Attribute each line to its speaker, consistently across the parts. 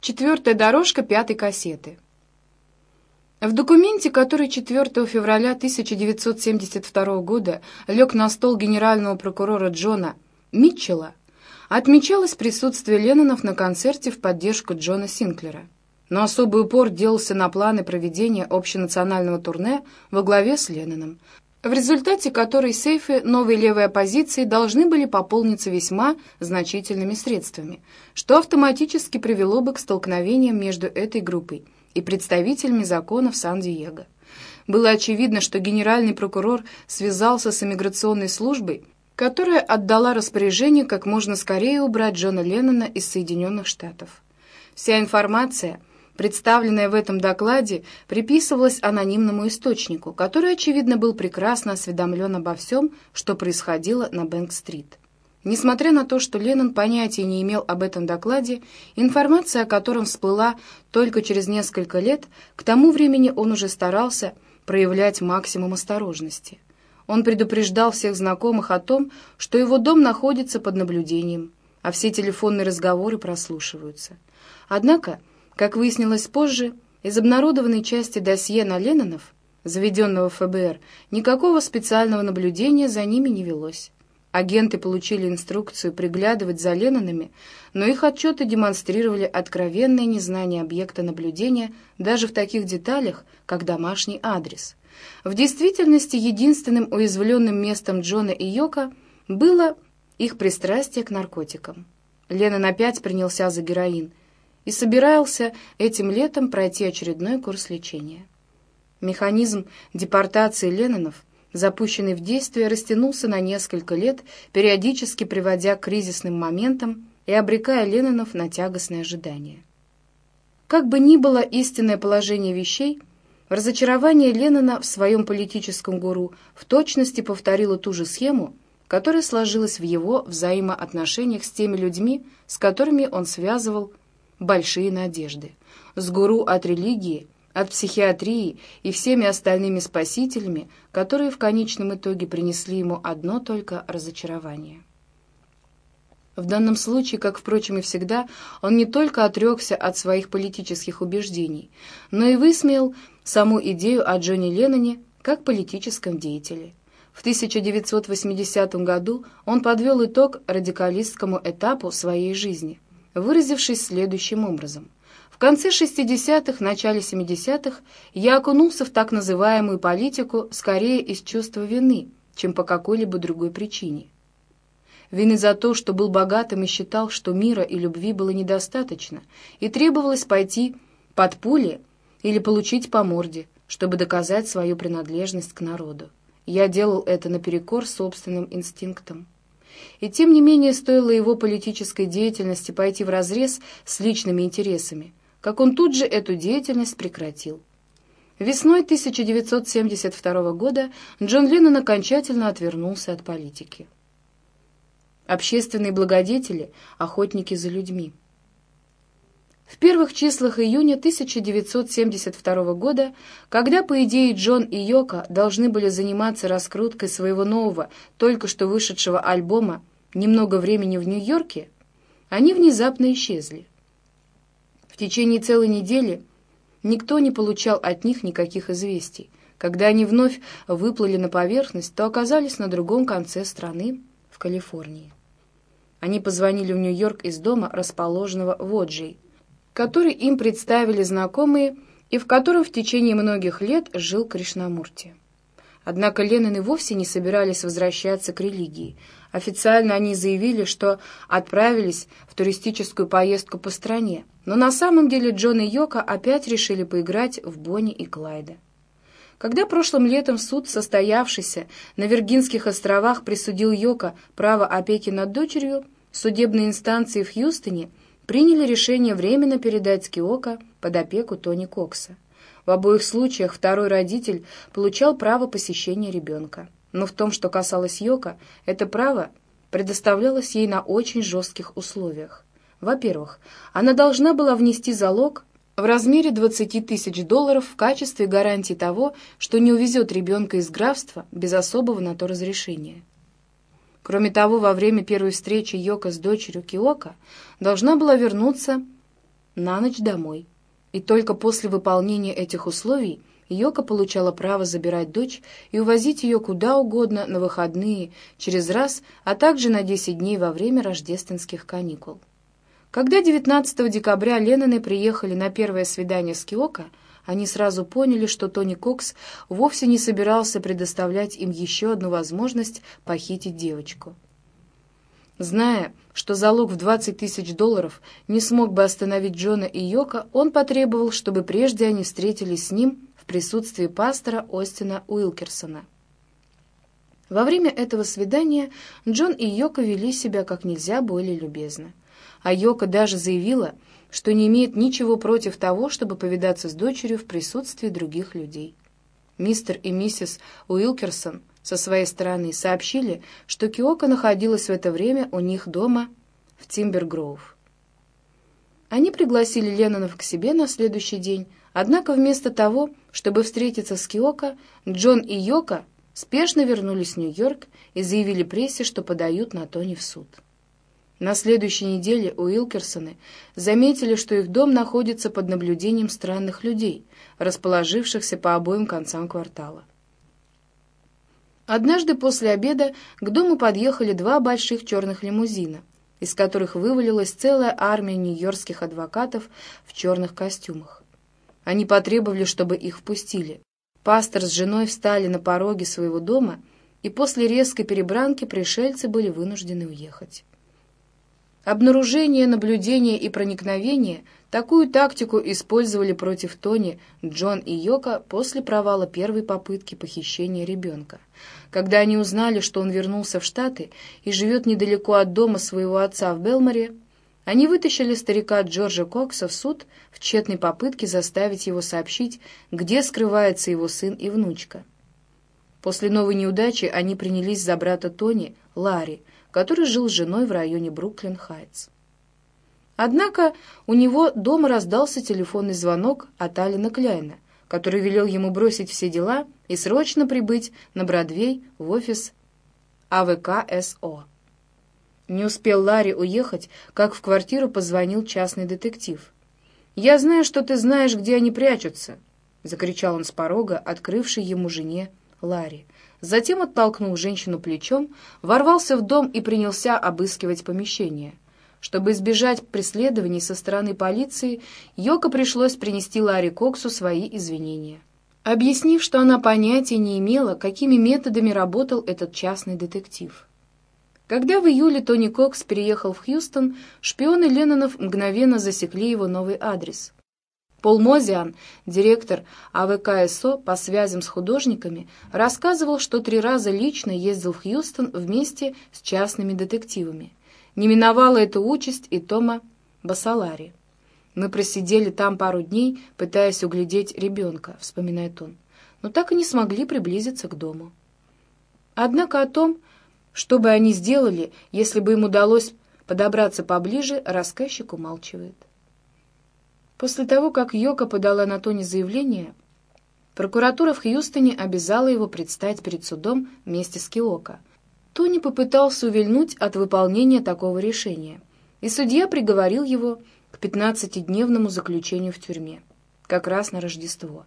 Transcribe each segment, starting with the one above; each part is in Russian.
Speaker 1: Четвертая дорожка пятой кассеты. В документе, который 4 февраля 1972 года лег на стол генерального прокурора Джона Митчелла, отмечалось присутствие Леннонов на концерте в поддержку Джона Синклера. Но особый упор делался на планы проведения общенационального турне во главе с Ленноном, в результате которой сейфы новой левой оппозиции должны были пополниться весьма значительными средствами, что автоматически привело бы к столкновениям между этой группой и представителями законов Сан-Диего. Было очевидно, что генеральный прокурор связался с иммиграционной службой, которая отдала распоряжение как можно скорее убрать Джона Леннона из Соединенных Штатов. Вся информация представленное в этом докладе, приписывалось анонимному источнику, который, очевидно, был прекрасно осведомлен обо всем, что происходило на Бэнк-стрит. Несмотря на то, что Леннон понятия не имел об этом докладе, информация о котором всплыла только через несколько лет, к тому времени он уже старался проявлять максимум осторожности. Он предупреждал всех знакомых о том, что его дом находится под наблюдением, а все телефонные разговоры прослушиваются. Однако как выяснилось позже, из обнародованной части досье на Леннонов, заведенного ФБР, никакого специального наблюдения за ними не велось. Агенты получили инструкцию приглядывать за Леннонами, но их отчеты демонстрировали откровенное незнание объекта наблюдения даже в таких деталях, как домашний адрес. В действительности единственным уязвленным местом Джона и Йока было их пристрастие к наркотикам. Леннон опять принялся за героин — и собирался этим летом пройти очередной курс лечения. Механизм депортации Леннонов, запущенный в действие, растянулся на несколько лет, периодически приводя к кризисным моментам и обрекая Леннонов на тягостное ожидание. Как бы ни было истинное положение вещей, разочарование Леннона в своем политическом гуру в точности повторило ту же схему, которая сложилась в его взаимоотношениях с теми людьми, с которыми он связывал большие надежды. С гуру от религии, от психиатрии и всеми остальными спасителями, которые в конечном итоге принесли ему одно только разочарование. В данном случае, как, впрочем, и всегда, он не только отрекся от своих политических убеждений, но и высмеял саму идею о Джонни Ленноне как политическом деятеле. В 1980 году он подвел итог радикалистскому этапу своей жизни – выразившись следующим образом. В конце 60-х, начале 70-х я окунулся в так называемую политику скорее из чувства вины, чем по какой-либо другой причине. Вины за то, что был богатым и считал, что мира и любви было недостаточно, и требовалось пойти под пули или получить по морде, чтобы доказать свою принадлежность к народу. Я делал это наперекор собственным инстинктам. И тем не менее стоило его политической деятельности пойти вразрез с личными интересами, как он тут же эту деятельность прекратил. Весной 1972 года Джон Леннон окончательно отвернулся от политики. Общественные благодетели – охотники за людьми. В первых числах июня 1972 года, когда, по идее, Джон и Йока должны были заниматься раскруткой своего нового, только что вышедшего альбома «Немного времени в Нью-Йорке», они внезапно исчезли. В течение целой недели никто не получал от них никаких известий. Когда они вновь выплыли на поверхность, то оказались на другом конце страны, в Калифорнии. Они позвонили в Нью-Йорк из дома, расположенного в Оджей, который им представили знакомые и в котором в течение многих лет жил Кришнамурти. Однако Ленноны вовсе не собирались возвращаться к религии. Официально они заявили, что отправились в туристическую поездку по стране, но на самом деле Джон и Йока опять решили поиграть в Бонни и Клайда. Когда прошлым летом суд, состоявшийся на Виргинских островах, присудил Йока право опеки над дочерью, судебные инстанции в Хьюстоне приняли решение временно передать Скиока под опеку Тони Кокса. В обоих случаях второй родитель получал право посещения ребенка. Но в том, что касалось Йока, это право предоставлялось ей на очень жестких условиях. Во-первых, она должна была внести залог в размере 20 тысяч долларов в качестве гарантии того, что не увезет ребенка из графства без особого на то разрешения. Кроме того, во время первой встречи Йока с дочерью Киока должна была вернуться на ночь домой. И только после выполнения этих условий Йока получала право забирать дочь и увозить ее куда угодно на выходные, через раз, а также на 10 дней во время рождественских каникул. Когда 19 декабря Ленноны приехали на первое свидание с Киоко, они сразу поняли, что Тони Кокс вовсе не собирался предоставлять им еще одну возможность похитить девочку. Зная, что залог в 20 тысяч долларов не смог бы остановить Джона и Йока, он потребовал, чтобы прежде они встретились с ним в присутствии пастора Остина Уилкерсона. Во время этого свидания Джон и Йока вели себя как нельзя более любезно. А Йока даже заявила, что не имеет ничего против того, чтобы повидаться с дочерью в присутствии других людей. Мистер и миссис Уилкерсон со своей стороны сообщили, что Киока находилась в это время у них дома в Тимбергроув. Они пригласили Леннонов к себе на следующий день, однако вместо того, чтобы встретиться с Киоко, Джон и Йока спешно вернулись в Нью-Йорк и заявили прессе, что подают на Тони в суд. На следующей неделе Уилкерсоны заметили, что их дом находится под наблюдением странных людей, расположившихся по обоим концам квартала. Однажды после обеда к дому подъехали два больших черных лимузина, из которых вывалилась целая армия нью-йоркских адвокатов в черных костюмах. Они потребовали, чтобы их впустили. Пастор с женой встали на пороге своего дома, и после резкой перебранки пришельцы были вынуждены уехать. Обнаружение, наблюдение и проникновение — такую тактику использовали против Тони, Джон и Йока после провала первой попытки похищения ребенка. Когда они узнали, что он вернулся в Штаты и живет недалеко от дома своего отца в Белморе, они вытащили старика Джорджа Кокса в суд в тщетной попытке заставить его сообщить, где скрывается его сын и внучка. После новой неудачи они принялись за брата Тони, Ларри, который жил с женой в районе Бруклин-Хайтс. Однако у него дома раздался телефонный звонок от Алина Кляйна, который велел ему бросить все дела и срочно прибыть на Бродвей в офис АВК-СО. Не успел Ларри уехать, как в квартиру позвонил частный детектив. «Я знаю, что ты знаешь, где они прячутся», — закричал он с порога, открывший ему жене Ларри, затем оттолкнул женщину плечом, ворвался в дом и принялся обыскивать помещение. Чтобы избежать преследований со стороны полиции, Йоко пришлось принести Ларри Коксу свои извинения, объяснив, что она понятия не имела, какими методами работал этот частный детектив. Когда в июле Тони Кокс переехал в Хьюстон, шпионы Леннонов мгновенно засекли его новый адрес — Пол Мозиан, директор АВКСО по связям с художниками, рассказывал, что три раза лично ездил в Хьюстон вместе с частными детективами. Не миновала эту участь и Тома Басалари. «Мы просидели там пару дней, пытаясь углядеть ребенка», — вспоминает он, но так и не смогли приблизиться к дому. Однако о том, что бы они сделали, если бы им удалось подобраться поближе, рассказчик умалчивает. После того, как Йока подала на Тони заявление, прокуратура в Хьюстоне обязала его предстать перед судом вместе с Киоко. Тони попытался увильнуть от выполнения такого решения, и судья приговорил его к 15-дневному заключению в тюрьме, как раз на Рождество.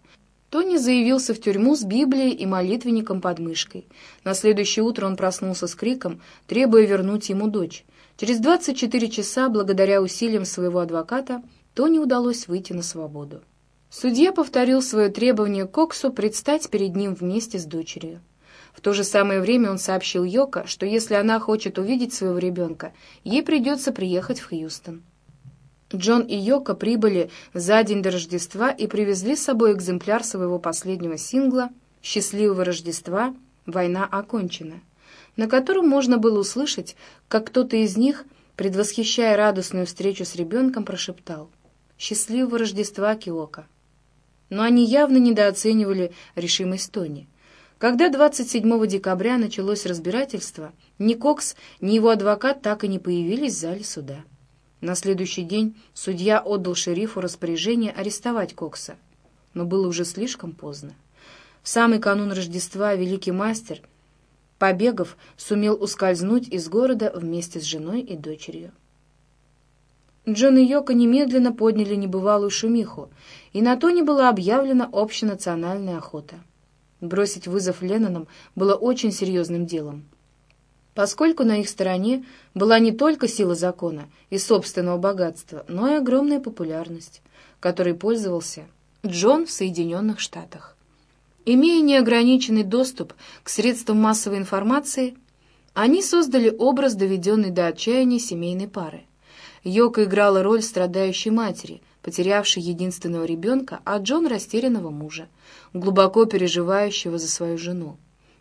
Speaker 1: Тони заявился в тюрьму с Библией и молитвенником под мышкой. На следующее утро он проснулся с криком, требуя вернуть ему дочь. Через 24 часа, благодаря усилиям своего адвоката, Тони удалось выйти на свободу. Судья повторил свое требование Коксу предстать перед ним вместе с дочерью. В то же самое время он сообщил Йоко, что если она хочет увидеть своего ребенка, ей придется приехать в Хьюстон. Джон и Йоко прибыли за день до Рождества и привезли с собой экземпляр своего последнего сингла «Счастливого Рождества. Война окончена», на котором можно было услышать, как кто-то из них, предвосхищая радостную встречу с ребенком, прошептал — счастливого Рождества, Киока. Но они явно недооценивали решимость Тони. Когда 27 декабря началось разбирательство, ни Кокс, ни его адвокат так и не появились в зале суда. На следующий день судья отдал шерифу распоряжение арестовать Кокса, но было уже слишком поздно. В самый канун Рождества великий мастер побегов сумел ускользнуть из города вместе с женой и дочерью. Джон и Йока немедленно подняли небывалую шумиху, и на то не была объявлена общенациональная охота. Бросить вызов Леннонам было очень серьезным делом, поскольку на их стороне была не только сила закона и собственного богатства, но и огромная популярность, которой пользовался Джон в Соединенных Штатах. Имея неограниченный доступ к средствам массовой информации, они создали образ, доведенный до отчаяния семейной пары. Йока играла роль страдающей матери, потерявшей единственного ребенка, а Джон — растерянного мужа, глубоко переживающего за свою жену.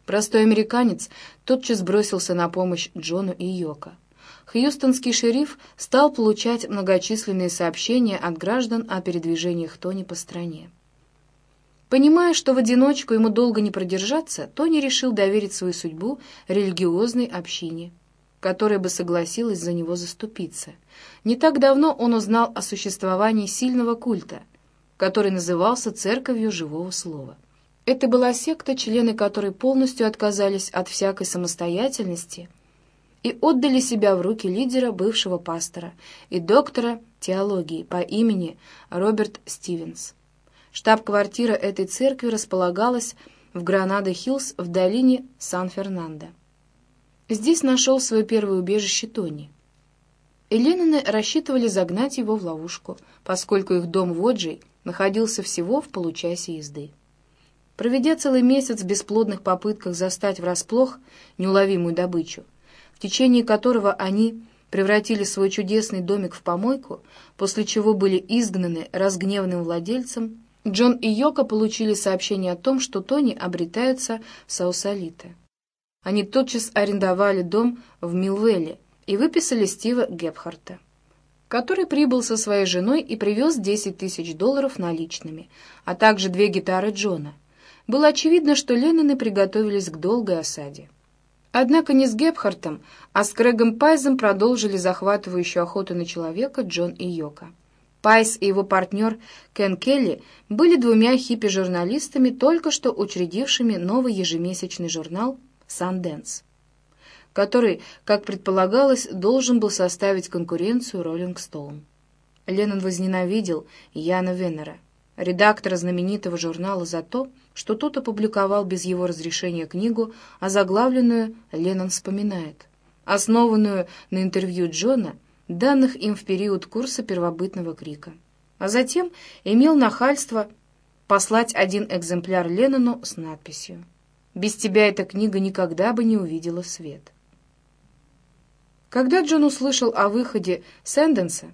Speaker 1: Простой американец тотчас бросился на помощь Джону и Йока. Хьюстонский шериф стал получать многочисленные сообщения от граждан о передвижениях Тони по стране. Понимая, что в одиночку ему долго не продержаться, Тони решил доверить свою судьбу религиозной общине, которая бы согласилась за него заступиться. Не так давно он узнал о существовании сильного культа, который назывался «Церковью живого слова». Это была секта, члены которой полностью отказались от всякой самостоятельности и отдали себя в руки лидера, бывшего пастора и доктора теологии по имени Роберт Стивенс. Штаб-квартира этой церкви располагалась в Гранада-Хиллз в долине Сан-Фернандо. Здесь нашел свое первое убежище Тони. И рассчитывали загнать его в ловушку, поскольку их дом в Оджей находился всего в получасе езды. Проведя целый месяц в бесплодных попытках застать врасплох неуловимую добычу, в течение которого они превратили свой чудесный домик в помойку, после чего были изгнаны разгневанным владельцем, Джон и Йока получили сообщение о том, что Тони обретаются в Саусалито. Они тотчас арендовали дом в Милл-Вэлли и выписали Стива Гепхарта, который прибыл со своей женой и привез 10 тысяч долларов наличными, а также две гитары Джона. Было очевидно, что Ленноны приготовились к долгой осаде. Однако не с Гепхартом, а с Крэгом Пайзом продолжили захватывающую охоту на человека Джон и Йоко. Пайс и его партнер Кен Келли были двумя хиппи-журналистами, только что учредившими новый ежемесячный журнал «Санденс», который, как предполагалось, должен был составить конкуренцию «Роллинг Стоун». Леннон возненавидел Яна Веннера, редактора знаменитого журнала, за то, что тот опубликовал без его разрешения книгу, озаглавленную «Леннон вспоминает», основанную на интервью Джона, данных им в период курса первобытного крика. А затем имел нахальство послать один экземпляр Леннону с надписью без тебя эта книга никогда бы не увидела свет. Когда Джон услышал о выходе Сэнденса,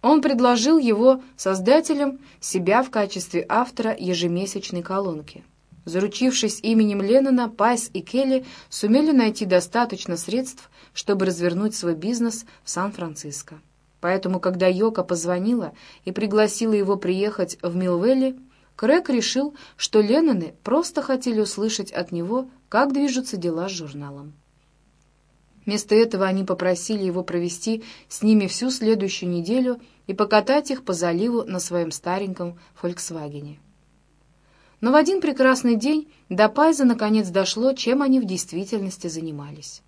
Speaker 1: он предложил его создателям себя в качестве автора ежемесячной колонки. Заручившись именем Леннона, Пайс и Келли сумели найти достаточно средств, чтобы развернуть свой бизнес в Сан-Франциско. Поэтому, когда Йока позвонила и пригласила его приехать в Милвелли, Крэг решил, что Ленноны просто хотели услышать от него, как движутся дела с журналом. Вместо этого они попросили его провести с ними всю следующую неделю и покатать их по заливу на своем стареньком «Фольксвагене». Но в один прекрасный день до Пайза наконец дошло, чем они в действительности занимались.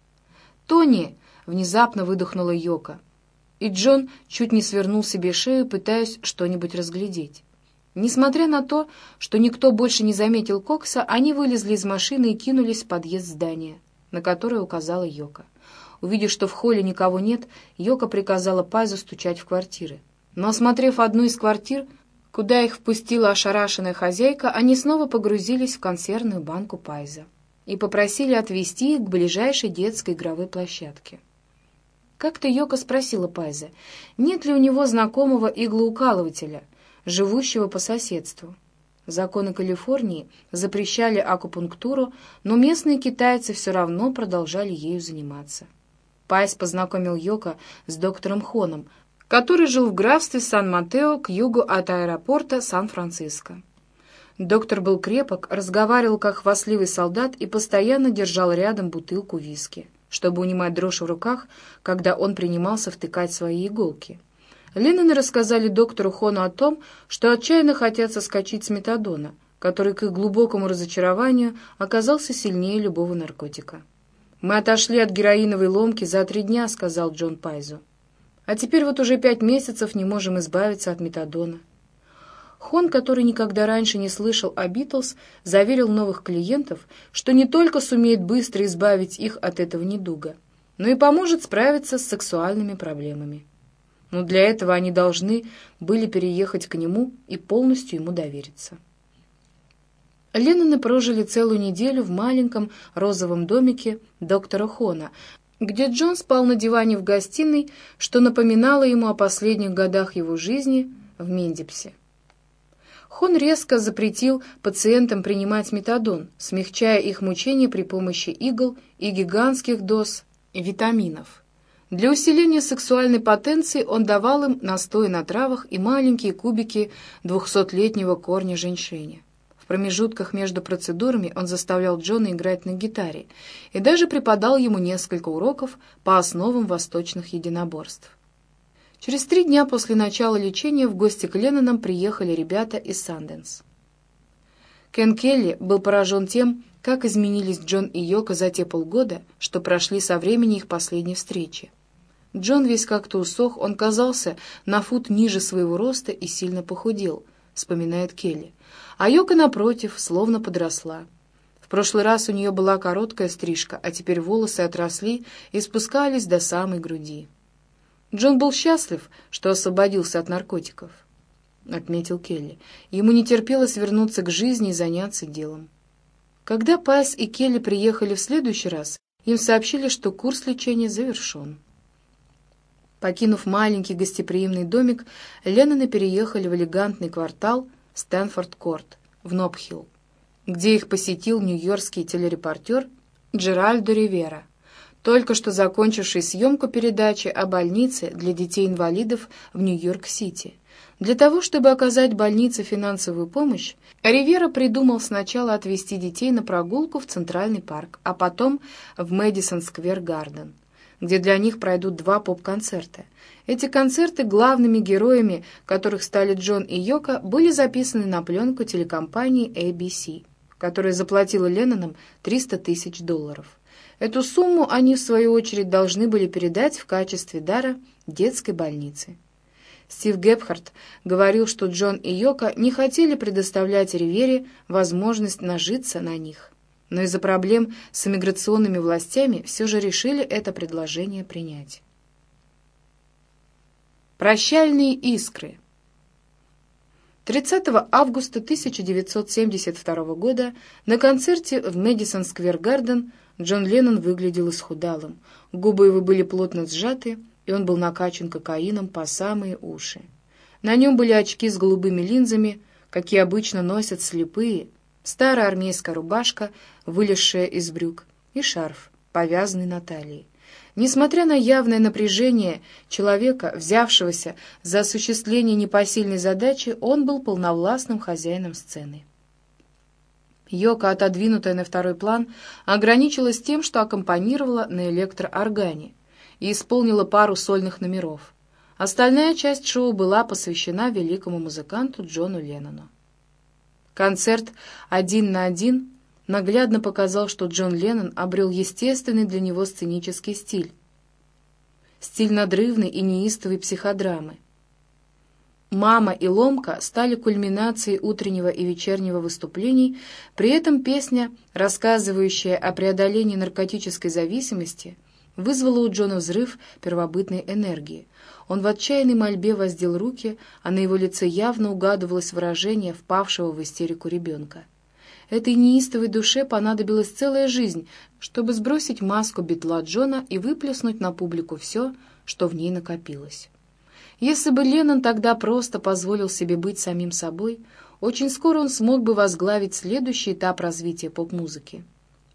Speaker 1: «Тони!» — внезапно выдохнула Йока, и Джон чуть не свернул себе шею, пытаясь что-нибудь разглядеть. Несмотря на то, что никто больше не заметил Кокса, они вылезли из машины и кинулись в подъезд здания, на которое указала Йока. Увидев, что в холле никого нет, Йока приказала Пайзу стучать в квартиры. Но, осмотрев одну из квартир, куда их впустила ошарашенная хозяйка, они снова погрузились в консервную банку Пайза и попросили отвезти их к ближайшей детской игровой площадке. Как-то Йока спросила Пайза, нет ли у него знакомого иглоукалывателя — живущего по соседству. Законы Калифорнии запрещали акупунктуру, но местные китайцы все равно продолжали ею заниматься. Пайс познакомил Йока с доктором Хоном, который жил в графстве Сан-Матео к югу от аэропорта Сан-Франциско. Доктор был крепок, разговаривал как хвастливый солдат и постоянно держал рядом бутылку виски, чтобы унимать дрожь в руках, когда он принимался втыкать свои иголки. Ленноны рассказали доктору Хону о том, что отчаянно хотят соскочить с метадона, который, к их глубокому разочарованию, оказался сильнее любого наркотика. «Мы отошли от героиновой ломки за три дня», — сказал Джон Пайзу. А теперь вот уже пять месяцев не можем избавиться от метадона. Хон, который никогда раньше не слышал о Битлз, заверил новых клиентов, что не только сумеет быстро избавить их от этого недуга, но и поможет справиться с сексуальными проблемами. Но для этого они должны были переехать к нему и полностью ему довериться. Ленноны прожили целую неделю в маленьком розовом домике доктора Хона, где Джон спал на диване в гостиной, что напоминало ему о последних годах его жизни в Мендипсе. Хон резко запретил пациентам принимать метадон, смягчая их мучения при помощи игл и гигантских доз витаминов. Для усиления сексуальной потенции он давал им настой на травах и маленькие кубики двухсотлетнего корня женьшеня. В промежутках между процедурами он заставлял Джона играть на гитаре и даже преподал ему несколько уроков по основам восточных единоборств. Через три дня после начала лечения в гости к Леннонам приехали ребята из Санденс. Кен Келли был поражен тем, как изменились Джон и Йока за те полгода, что прошли со времени их последней встречи. Джон весь как-то усох, он казался на фут ниже своего роста и сильно похудел, вспоминает Келли а Йока, напротив, словно подросла. В прошлый раз у нее была короткая стрижка, а теперь волосы отросли и спускались до самой груди. Джон был счастлив, что освободился от наркотиков, — отметил Келли. Ему не терпелось вернуться к жизни и заняться делом. Когда Пайс и Келли приехали в следующий раз, им сообщили, что курс лечения завершен. Покинув маленький гостеприимный домик, Ленноны переехали в элегантный квартал Стэнфорд-Корт в Нобхилл, где их посетил нью-йоркский телерепортер Джеральдо Ривера, только что закончивший съемку передачи о больнице для детей-инвалидов в Нью-Йорк-Сити. Для того, чтобы оказать больнице финансовую помощь, Ривера придумал сначала отвезти детей на прогулку в Центральный парк, а потом в Мэдисон-сквер-гарден, где для них пройдут два поп-концерта. Эти концерты, главными героями которых стали Джон и Йока, были записаны на пленку телекомпании ABC, которая заплатила Леннонам 300 тысяч долларов. Эту сумму они, в свою очередь, должны были передать в качестве дара детской больнице. Стив Гепхард говорил, что Джон и Йока не хотели предоставлять Ривере возможность нажиться на них, но из-за проблем с иммиграционными властями все же решили это предложение принять. Прощальные искры. 30 августа 1972 года на концерте в Мэдисон Сквер Гарден Джон Леннон выглядел исхудалым, губы его были плотно сжаты, и он был накачан кокаином по самые уши. На нем были очки с голубыми линзами, какие обычно носят слепые, старая армейская рубашка, вылезшая из брюк, и шарф, повязанный на талии. Несмотря на явное напряжение человека, взявшегося за осуществление непосильной задачи, он был полновластным хозяином сцены. Йока, отодвинутая на второй план, ограничилась тем, что аккомпанировала на электрооргане и исполнила пару сольных номеров. Остальная часть шоу была посвящена великому музыканту Джону Леннону. Концерт «Один на один» наглядно показал, что Джон Леннон обрел естественный для него сценический стиль. Стиль надрывной и неистовой психодрамы. «Мама» и «Ломка» стали кульминацией утреннего и вечернего выступлений, при этом песня, рассказывающая о преодолении наркотической зависимости, вызвала у Джона взрыв первобытной энергии. Он в отчаянной мольбе воздел руки, а на его лице явно угадывалось выражение впавшего в истерику ребенка. Этой неистовой душе понадобилась целая жизнь, чтобы сбросить маску битла Джона и выплеснуть на публику все, что в ней накопилось. Если бы Леннон тогда просто позволил себе быть самим собой, очень скоро он смог бы возглавить следующий этап развития поп-музыки.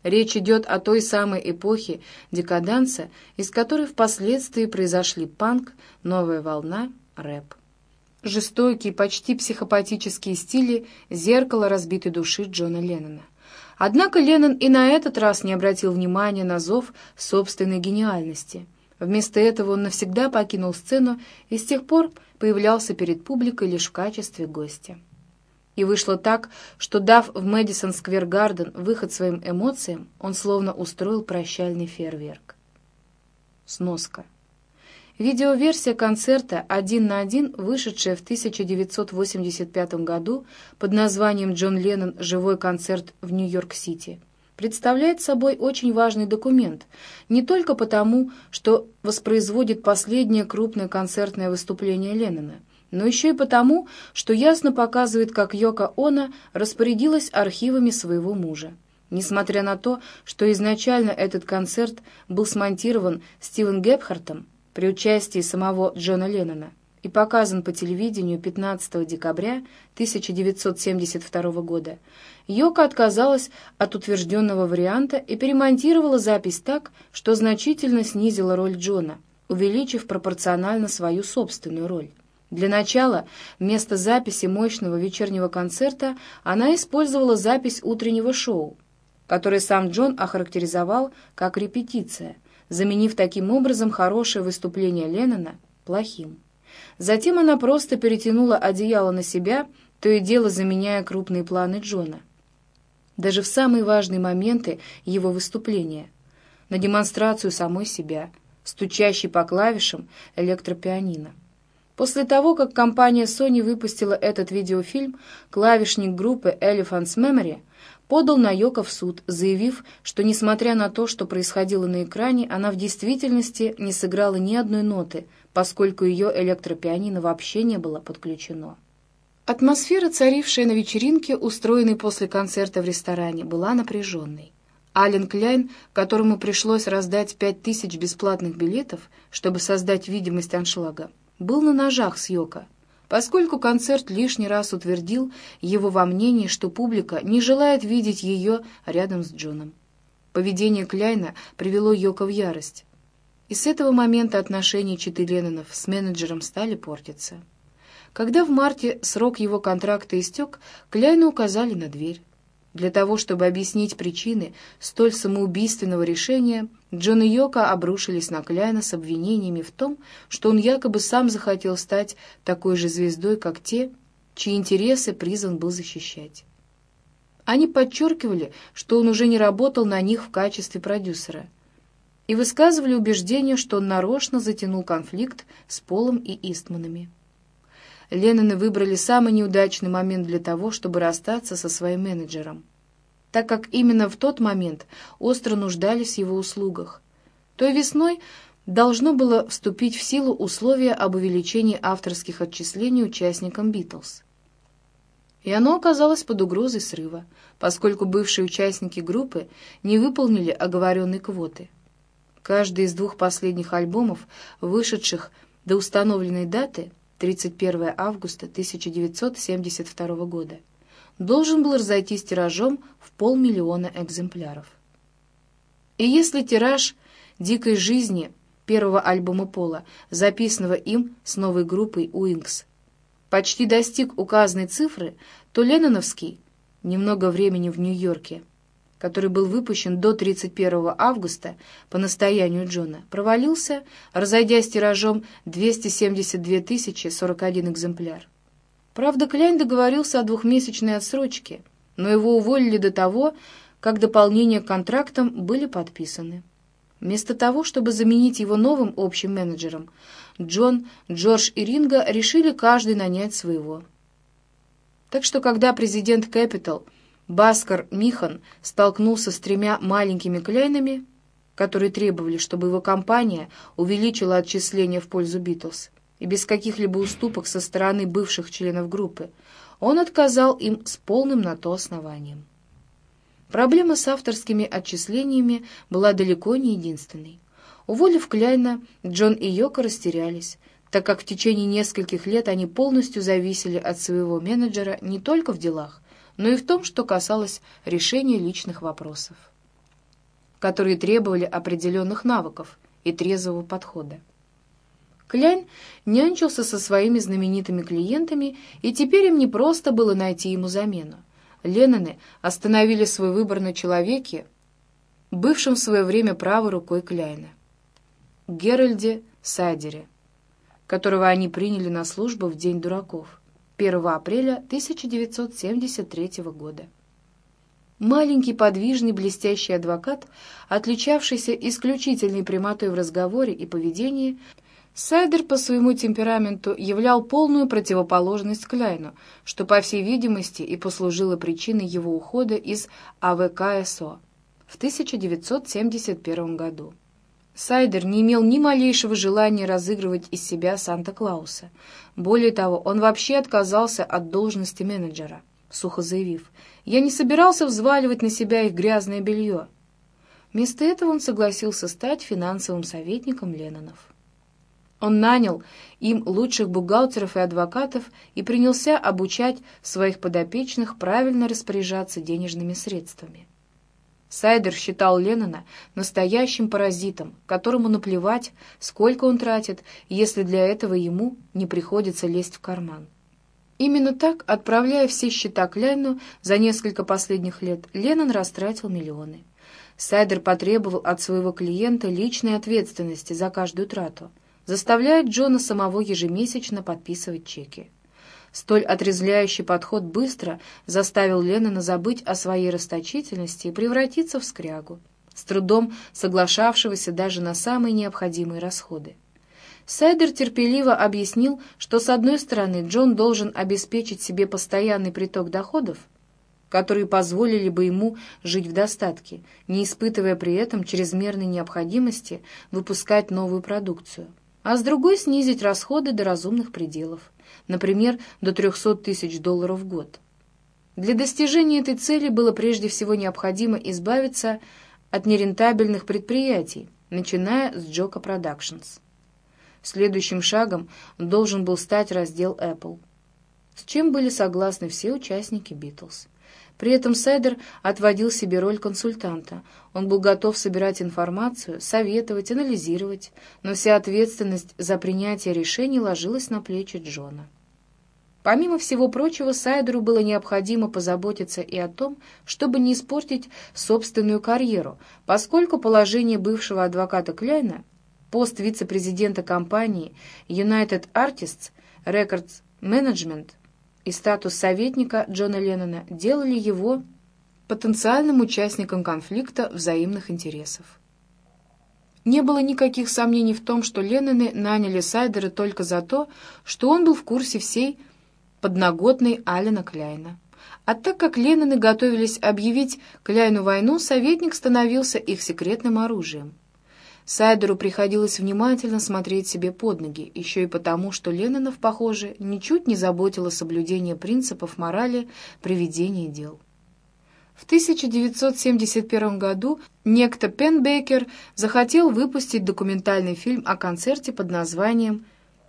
Speaker 1: Речь идет о той самой эпохе декаданса, из которой впоследствии произошли панк, новая волна, рэп. Жестокие, почти психопатические стили — зеркало разбитой души Джона Леннона. Однако Леннон и на этот раз не обратил внимания на зов собственной гениальности. Вместо этого он навсегда покинул сцену и с тех пор появлялся перед публикой лишь в качестве гостя. И вышло так, что, дав в Мэдисон Сквер Гарден выход своим эмоциям, он словно устроил прощальный фейерверк. Сноска. Видеоверсия концерта «Один на один», вышедшая в 1985 году под названием «Джон Леннон. Живой концерт в Нью-Йорк-Сити», представляет собой очень важный документ, не только потому, что воспроизводит последнее крупное концертное выступление Леннона, но еще и потому, что ясно показывает, как Йока Оно распорядилась архивами своего мужа. Несмотря на то, что изначально этот концерт был смонтирован Стивен Гепхартом, при участии самого Джона Леннона и показан по телевидению 15 декабря 1972 года, Йока отказалась от утвержденного варианта и перемонтировала запись так, что значительно снизила роль Джона, увеличив пропорционально свою собственную роль. Для начала вместо записи мощного вечернего концерта она использовала запись утреннего шоу, который сам Джон охарактеризовал как репетиция – заменив таким образом хорошее выступление Леннона плохим. Затем она просто перетянула одеяло на себя, то и дело заменяя крупные планы Джона. Даже в самые важные моменты его выступления. На демонстрацию самой себя, стучащей по клавишам электропианино. После того, как компания Sony выпустила этот видеофильм, клавишник группы Elephant's Memory подал на Йоко в суд, заявив, что, несмотря на то, что происходило на экране, она в действительности не сыграла ни одной ноты, поскольку ее электропианино вообще не было подключено. Атмосфера, царившая на вечеринке, устроенной после концерта в ресторане, была напряженной. Ален Кляйн, которому пришлось раздать пять тысяч бесплатных билетов, чтобы создать видимость аншлага, был на ножах с Йоко, поскольку концерт лишний раз утвердил его во мнении, что публика не желает видеть ее рядом с Джоном. Поведение Кляйна привело Йока в ярость. И с этого момента отношения Читы Леннонов с менеджером стали портиться. Когда в марте срок его контракта истек, Кляйну указали на дверь. Для того, чтобы объяснить причины столь самоубийственного решения, Джон и Йока обрушились на Кляйна с обвинениями в том, что он якобы сам захотел стать такой же звездой, как те, чьи интересы призван был защищать. Они подчеркивали, что он уже не работал на них в качестве продюсера, и высказывали убеждение, что он нарочно затянул конфликт с Полом и Истманами. Ленноны выбрали самый неудачный момент для того, чтобы расстаться со своим менеджером, так как именно в тот момент остро нуждались в его услугах. Той весной должно было вступить в силу условие об увеличении авторских отчислений участникам «Битлз». И оно оказалось под угрозой срыва, поскольку бывшие участники группы не выполнили оговоренной квоты. Каждый из двух последних альбомов, вышедших до установленной даты, 31 августа 1972 года, должен был разойтись тиражом в полмиллиона экземпляров. И если тираж «Дикой жизни» первого альбома Пола, записанного им с новой группой Уинкс, почти достиг указанной цифры, то Ленноновский «Немного времени в Нью-Йорке» который был выпущен до 31 августа по настоянию Джона, провалился, разойдясь тиражом 272 041 экземпляр. Правда, Кляйн договорился о двухмесячной отсрочке, но его уволили до того, как дополнения к контрактам были подписаны. Вместо того, чтобы заменить его новым общим менеджером, Джон, Джордж и Ринга решили каждый нанять своего. Так что, когда президент Capital – Баскар Михан столкнулся с тремя маленькими кляйнами, которые требовали, чтобы его компания увеличила отчисления в пользу Битлз, и без каких-либо уступок со стороны бывших членов группы, он отказал им с полным на то основанием. Проблема с авторскими отчислениями была далеко не единственной. Уволив Кляйна, Джон и Йоко растерялись, так как в течение нескольких лет они полностью зависели от своего менеджера не только в делах, но и в том, что касалось решения личных вопросов, которые требовали определенных навыков и трезвого подхода. Кляйн нянчился со своими знаменитыми клиентами, и теперь им не просто было найти ему замену. Ленноны остановили свой выбор на человеке, бывшем в свое время правой рукой Кляйна, Геральде Сайдере, которого они приняли на службу в День дураков. 1 апреля 1973 года. Маленький, подвижный, блестящий адвокат, отличавшийся исключительной прямотой в разговоре и поведении, Сайдер по своему темпераменту являл полную противоположность Кляйну, что, по всей видимости, и послужило причиной его ухода из АВКСО в 1971 году. Сайдер не имел ни малейшего желания разыгрывать из себя Санта-Клауса. Более того, он вообще отказался от должности менеджера, сухо заявив, «Я не собирался взваливать на себя их грязное белье». Вместо этого он согласился стать финансовым советником Леннонов. Он нанял им лучших бухгалтеров и адвокатов и принялся обучать своих подопечных правильно распоряжаться денежными средствами. Сайдер считал Леннона настоящим паразитом, которому наплевать, сколько он тратит, если для этого ему не приходится лезть в карман. Именно так, отправляя все счета к Ленну за несколько последних лет, Леннон растратил миллионы. Сайдер потребовал от своего клиента личной ответственности за каждую трату, заставляя Джона самого ежемесячно подписывать чеки. Столь отрезвляющий подход быстро заставил Леннона забыть о своей расточительности и превратиться в скрягу, с трудом соглашавшегося даже на самые необходимые расходы. Сайдер терпеливо объяснил, что, с одной стороны, Джон должен обеспечить себе постоянный приток доходов, которые позволили бы ему жить в достатке, не испытывая при этом чрезмерной необходимости выпускать новую продукцию, а с другой снизить расходы до разумных пределов например, до 300 тысяч долларов в год. Для достижения этой цели было прежде всего необходимо избавиться от нерентабельных предприятий, начиная с Джока Productions. Следующим шагом должен был стать раздел Apple, с чем были согласны все участники Beatles. При этом Сайдер отводил себе роль консультанта. Он был готов собирать информацию, советовать, анализировать, но вся ответственность за принятие решений ложилась на плечи Джона. Помимо всего прочего, Сайдеру было необходимо позаботиться и о том, чтобы не испортить собственную карьеру, поскольку положение бывшего адвоката Кляйна, пост вице-президента компании United Artists Records Management и статус советника Джона Леннона делали его потенциальным участником конфликта взаимных интересов. Не было никаких сомнений в том, что Ленноны наняли Сайдера только за то, что он был в курсе всей подноготной Алина Кляйна. А так как Ленноны готовились объявить Кляйну войну, советник становился их секретным оружием. Сайдеру приходилось внимательно смотреть себе под ноги, еще и потому, что Леннонов, похоже, ничуть не заботило соблюдение принципов морали при ведении дел. В 1971 году некто Пен Бейкер захотел выпустить документальный фильм о концерте под названием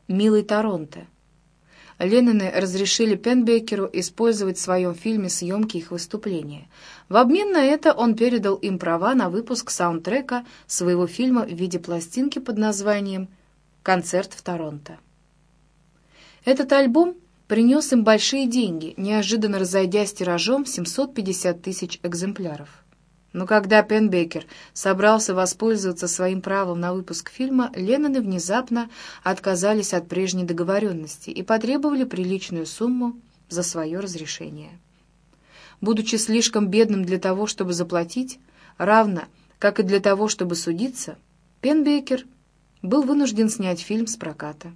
Speaker 1: «Милый Торонто», Ленноны разрешили Пенбекеру использовать в своем фильме съемки их выступления. В обмен на это он передал им права на выпуск саундтрека своего фильма в виде пластинки под названием «Концерт в Торонто». Этот альбом принес им большие деньги, неожиданно разойдясь тиражом 750 тысяч экземпляров. Но когда Пенбекер собрался воспользоваться своим правом на выпуск фильма, Ленноны внезапно отказались от прежней договоренности и потребовали приличную сумму за свое разрешение. Будучи слишком бедным для того, чтобы заплатить, равно как и для того, чтобы судиться, Пенбекер был вынужден снять фильм с проката.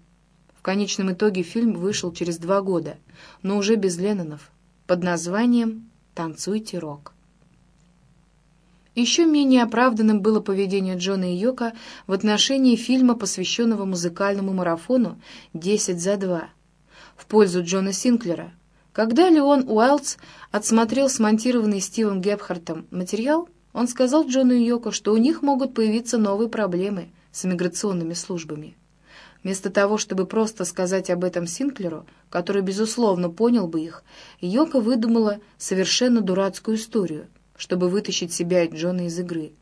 Speaker 1: В конечном итоге фильм вышел через два года, но уже без Леннонов, под названием «Танцуйте рок». Еще менее оправданным было поведение Джона и Йока в отношении фильма, посвященного музыкальному марафону «10 за 2» в пользу Джона Синклера. Когда Леон Уайлдс отсмотрел смонтированный Стивом Гепхартом материал, он сказал Джону и Йоко, что у них могут появиться новые проблемы с иммиграционными службами. Вместо того, чтобы просто сказать об этом Синклеру, который, безусловно, понял бы их, Йоко выдумала совершенно дурацкую историю, чтобы вытащить себя и Джона из игры.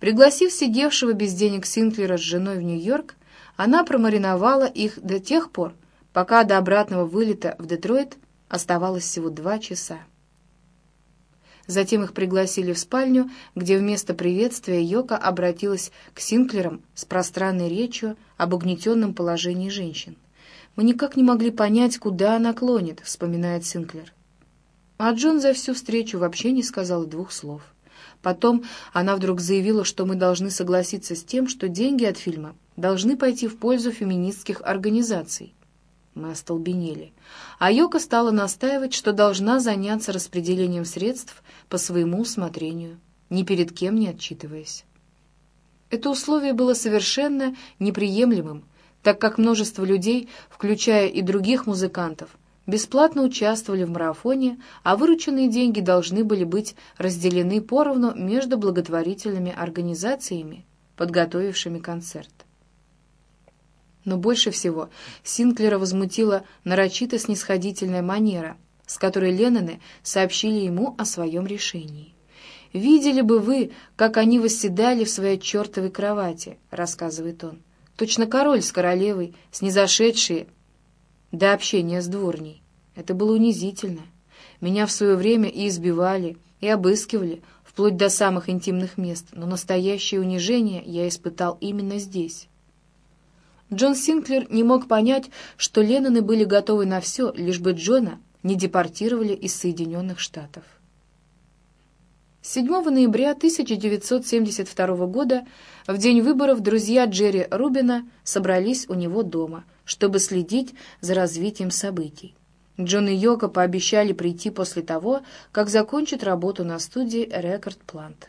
Speaker 1: Пригласив сидевшего без денег Синклера с женой в Нью-Йорк, она промариновала их до тех пор, пока до обратного вылета в Детройт оставалось всего два часа. Затем их пригласили в спальню, где вместо приветствия Йока обратилась к Синклерам с пространной речью об угнетенном положении женщин. «Мы никак не могли понять, куда она клонит», — вспоминает Синклер. А Джон за всю встречу вообще не сказал двух слов. Потом она вдруг заявила, что мы должны согласиться с тем, что деньги от фильма должны пойти в пользу феминистских организаций. Мы остолбенели. А Йока стала настаивать, что должна заняться распределением средств по своему усмотрению, ни перед кем не отчитываясь. Это условие было совершенно неприемлемым, так как множество людей, включая и других музыкантов, бесплатно участвовали в марафоне, а вырученные деньги должны были быть разделены поровну между благотворительными организациями, подготовившими концерт. Но больше всего Синклера возмутила нарочито снисходительная манера, с которой Ленноны сообщили ему о своем решении. «Видели бы вы, как они восседали в своей чертовой кровати», — рассказывает он. «Точно король с королевой, снизошедшие до общения с дворней. Это было унизительно. Меня в свое время и избивали, и обыскивали, вплоть до самых интимных мест, но настоящее унижение я испытал именно здесь». Джон Синклер не мог понять, что Ленноны были готовы на все, лишь бы Джона не депортировали из Соединенных Штатов. 7 ноября 1972 года, в день выборов, друзья Джерри Рубина собрались у него дома, чтобы следить за развитием событий. Джон и Йока пообещали прийти после того, как закончат работу на студии Record Plant,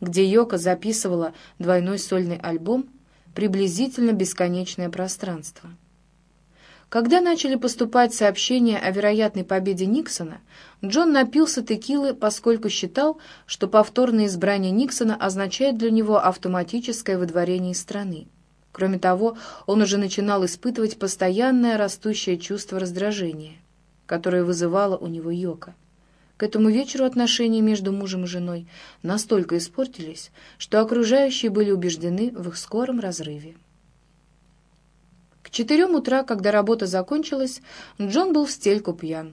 Speaker 1: где Йока записывала двойной сольный альбом «Приблизительно бесконечное пространство». Когда начали поступать сообщения о вероятной победе Никсона, Джон напился текилы, поскольку считал, что повторное избрание Никсона означает для него автоматическое выдворение страны. Кроме того, он уже начинал испытывать постоянное растущее чувство раздражения, которое вызывало у него Йока. К этому вечеру отношения между мужем и женой настолько испортились, что окружающие были убеждены в их скором разрыве. К четырем утра, когда работа закончилась, Джон был в стельку пьян.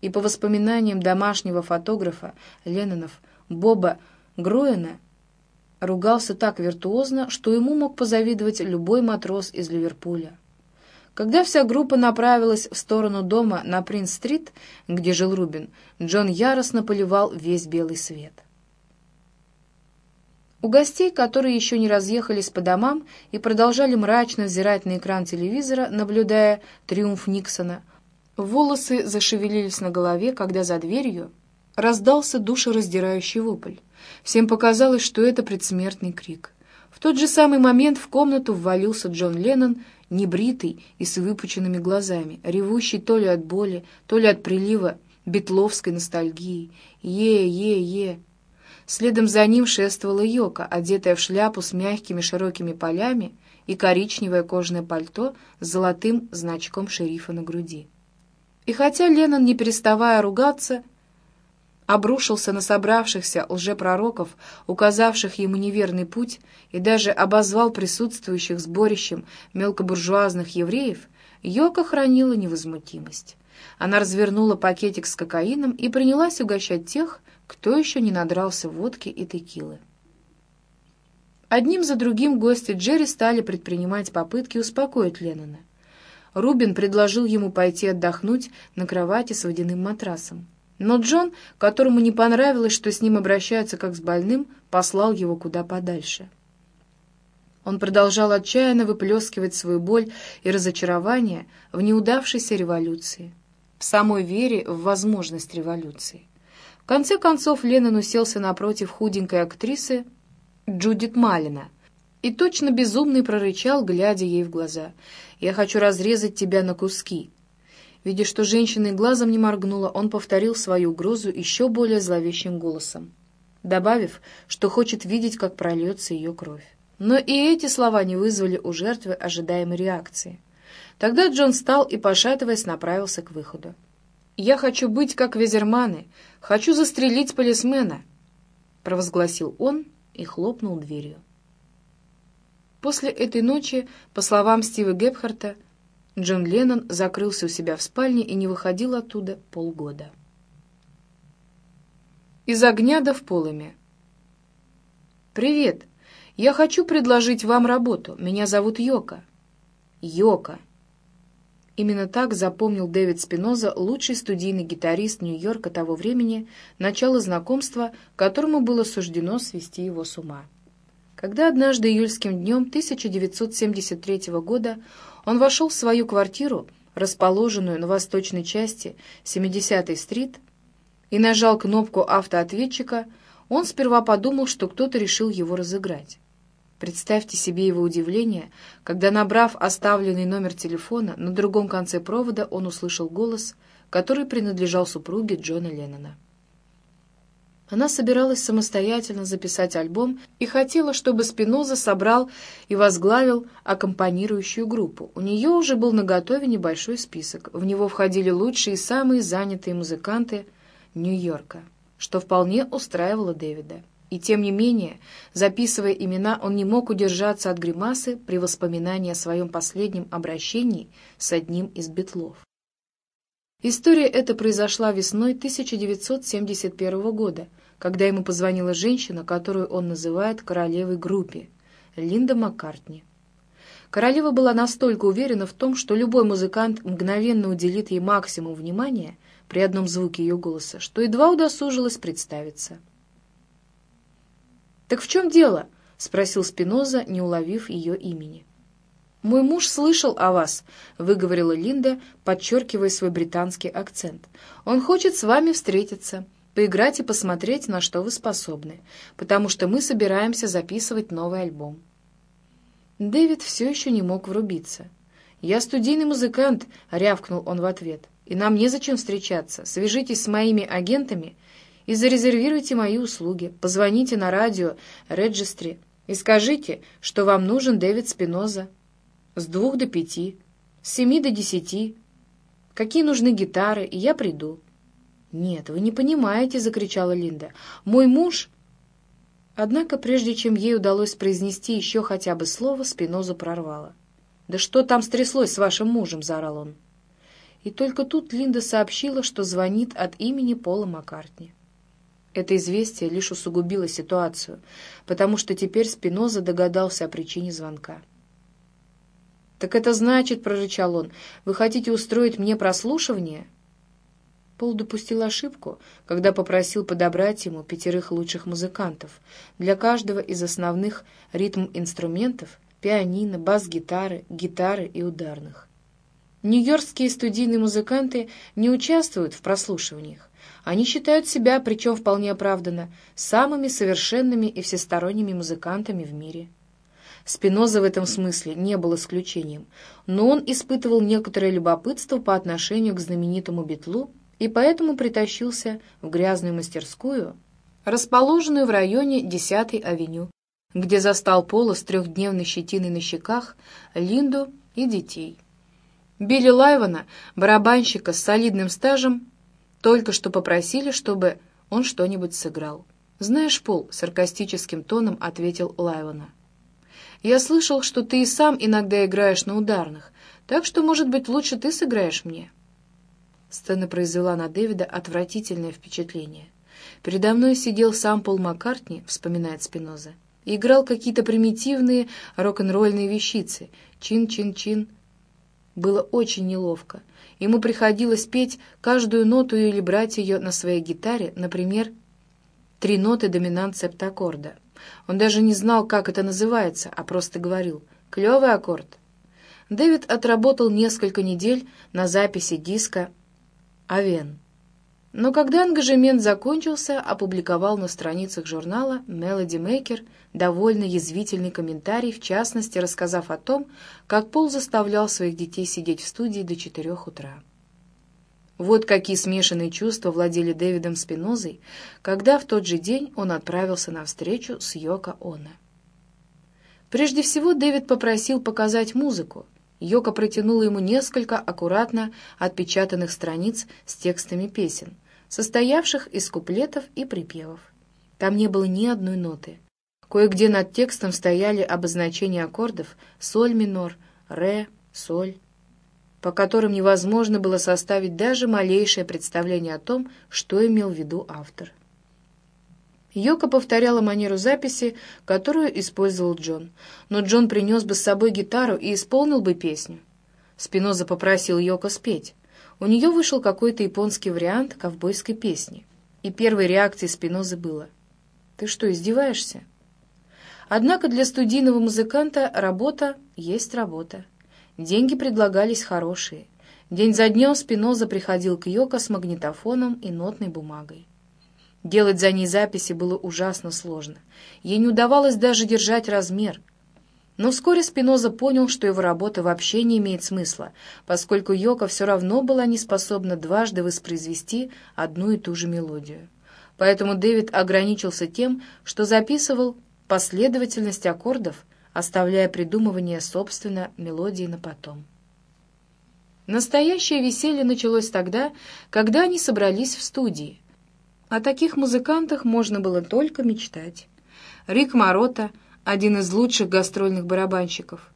Speaker 1: И по воспоминаниям домашнего фотографа Леннонов Боба Груэна, ругался так виртуозно, что ему мог позавидовать любой матрос из Ливерпуля. Когда вся группа направилась в сторону дома на Принц-стрит, где жил Рубин, Джон яростно поливал весь белый свет. У гостей, которые еще не разъехались по домам и продолжали мрачно взирать на экран телевизора, наблюдая триумф Никсона, волосы зашевелились на голове, когда за дверью раздался душераздирающий вопль. Всем показалось, что это предсмертный крик. В тот же самый момент в комнату ввалился Джон Леннон, небритый и с выпученными глазами, ревущий то ли от боли, то ли от прилива бетловской ностальгии. «Е-е-е!» Следом за ним шествовала Йока, одетая в шляпу с мягкими широкими полями и коричневое кожаное пальто с золотым значком шерифа на груди. И хотя Леннон, не переставая ругаться, обрушился на собравшихся лжепророков, указавших ему неверный путь, и даже обозвал присутствующих сборищем мелкобуржуазных евреев, Йока хранила невозмутимость. Она развернула пакетик с кокаином и принялась угощать тех, кто еще не надрался водки и текилы. Одним за другим гости Джерри стали предпринимать попытки успокоить Леннона. Рубин предложил ему пойти отдохнуть на кровати с водяным матрасом. Но Джон, которому не понравилось, что с ним обращаются как с больным, послал его куда подальше. Он продолжал отчаянно выплескивать свою боль и разочарование в неудавшейся революции, в самой вере в возможность революции. В конце концов Леннон уселся напротив худенькой актрисы Джудит Малина и точно безумный прорычал, глядя ей в глаза. «Я хочу разрезать тебя на куски». Видя, что женщина глазом не моргнула, он повторил свою угрозу еще более зловещим голосом, добавив, что хочет видеть, как прольется ее кровь. Но и эти слова не вызвали у жертвы ожидаемой реакции. Тогда Джон встал и, пошатываясь, направился к выходу. «Я хочу быть как Везерманы, хочу застрелить полисмена», — провозгласил он и хлопнул дверью. После этой ночи, по словам Стива Гепхарта, Джон Леннон закрылся у себя в спальне и не выходил оттуда полгода. Из огня до в полыми. «Привет! Я хочу предложить вам работу. Меня зовут Йока». «Йока!» Именно так запомнил Дэвид Спиноза, лучший студийный гитарист Нью-Йорка того времени, начало знакомства, которому было суждено свести его с ума. когда однажды июльским днем 1973 года он вошел в свою квартиру, расположенную на восточной части 70-й стрит, и нажал кнопку автоответчика, он сперва подумал, что кто-то решил его разыграть. Представьте себе его удивление, когда, набрав оставленный номер телефона, на другом конце провода он услышал голос, который принадлежал супруге Джона Леннона. Она собиралась самостоятельно записать альбом и хотела, чтобы Спиноза собрал и возглавил аккомпанирующую группу. У нее уже был наготове небольшой список. В него входили лучшие и самые занятые музыканты Нью-Йорка, что вполне устраивало Дэвида. И тем не менее, записывая имена, он не мог удержаться от гримасы при воспоминании о своем последнем обращении с одним из битлов. История эта произошла весной 1971 года, когда ему позвонила женщина, которую он называет королевой группе, Линда Маккартни. Королева была настолько уверена в том, что любой музыкант мгновенно уделит ей максимум внимания при одном звуке ее голоса, что едва удосужилась представиться. «Так в чем дело?» — спросил Спиноза, не уловив ее имени. «Мой муж слышал о вас», — выговорила Линда, подчеркивая свой британский акцент. «Он хочет с вами встретиться, поиграть и посмотреть, на что вы способны, потому что мы собираемся записывать новый альбом». Дэвид все еще не мог врубиться. «Я студийный музыкант», — рявкнул он в ответ. «И нам незачем встречаться. Свяжитесь с моими агентами и зарезервируйте мои услуги. Позвоните на радио Реджистри и скажите, что вам нужен Дэвид Спиноза». С двух до пяти, с семи до десяти. Какие нужны гитары, и я приду. «Нет, вы не понимаете», — закричала Линда. «Мой муж...» Однако, прежде чем ей удалось произнести еще хотя бы слово, Спинозу прорвало. «Да что там стряслось с вашим мужем?» — заорал он. И только тут Линда сообщила, что звонит от имени Пола Маккартни. Это известие лишь усугубило ситуацию, потому что теперь Спиноза догадался о причине звонка. «Так это значит, — прорычал он, — вы хотите устроить мне прослушивание?» Пол допустил ошибку, когда попросил подобрать ему пятерых лучших музыкантов для каждого из основных ритм-инструментов — пианино, бас-гитары, гитары и ударных. Нью-Йоркские студийные музыканты не участвуют в прослушиваниях. Они считают себя, причем вполне оправданно, самыми совершенными и всесторонними музыкантами в мире. Спиноза в этом смысле не был исключением, но он испытывал некоторое любопытство по отношению к знаменитому Битлу и поэтому притащился в грязную мастерскую, расположенную в районе 10-й авеню, где застал Пола с трехдневной щетиной на щеках, Линду и детей. Билли Лайвана, барабанщика с солидным стажем, только что попросили, чтобы он что-нибудь сыграл. «Знаешь, Пол», — саркастическим тоном ответил Лайвана, — я слышал, что ты и сам иногда играешь на ударных, так что, может быть, лучше ты сыграешь мне». Сцена произвела на Дэвида отвратительное впечатление. «Передо мной сидел сам Пол Маккартни», — вспоминает Спиноза, и играл какие-то примитивные рок-н-ролльные вещицы. Чин-чин-чин. Было очень неловко. Ему приходилось петь каждую ноту или брать ее на своей гитаре, например, три ноты доминант септаккорда. Он даже не знал, как это называется, а просто говорил «клевый аккорд». Дэвид отработал несколько недель на записи диска «Авен». Но когда ангажемент закончился, опубликовал на страницах журнала «Melody Maker» довольно язвительный комментарий, в частности, рассказав о том, как Пол заставлял своих детей сидеть в студии до четырех утра. Вот какие смешанные чувства владели Дэвидом Спинозой, когда в тот же день он отправился на встречу с Йоко Оно. Прежде всего Дэвид попросил показать музыку. Йоко протянула ему несколько аккуратно отпечатанных страниц с текстами песен, состоявших из куплетов и припевов. Там не было ни одной ноты. Кое-где над текстом стояли обозначения аккордов соль минор, ре, соль, по которым невозможно было составить даже малейшее представление о том, что имел в виду автор. Йока повторяла манеру записи, которую использовал Джон, но Джон принес бы с собой гитару и исполнил бы песню. Спиноза попросил Йоко спеть. У нее вышел какой-то японский вариант ковбойской песни, и первой реакцией Спинозы было «Ты что, издеваешься?» Однако для студийного музыканта работа есть работа. Деньги предлагались хорошие. День за днем Спиноза приходил к Йоко с магнитофоном и нотной бумагой. Делать за ней записи было ужасно сложно. Ей не удавалось даже держать размер. Но вскоре Спиноза понял, что его работа вообще не имеет смысла, поскольку Йока все равно была не способна дважды воспроизвести одну и ту же мелодию. Поэтому Дэвид ограничился тем, что записывал последовательность аккордов, оставляя придумывание собственно мелодии на потом. Настоящее веселье началось тогда, когда они собрались в студии. О таких музыкантах можно было только мечтать. Рик Маротта, один из лучших гастрольных барабанщиков,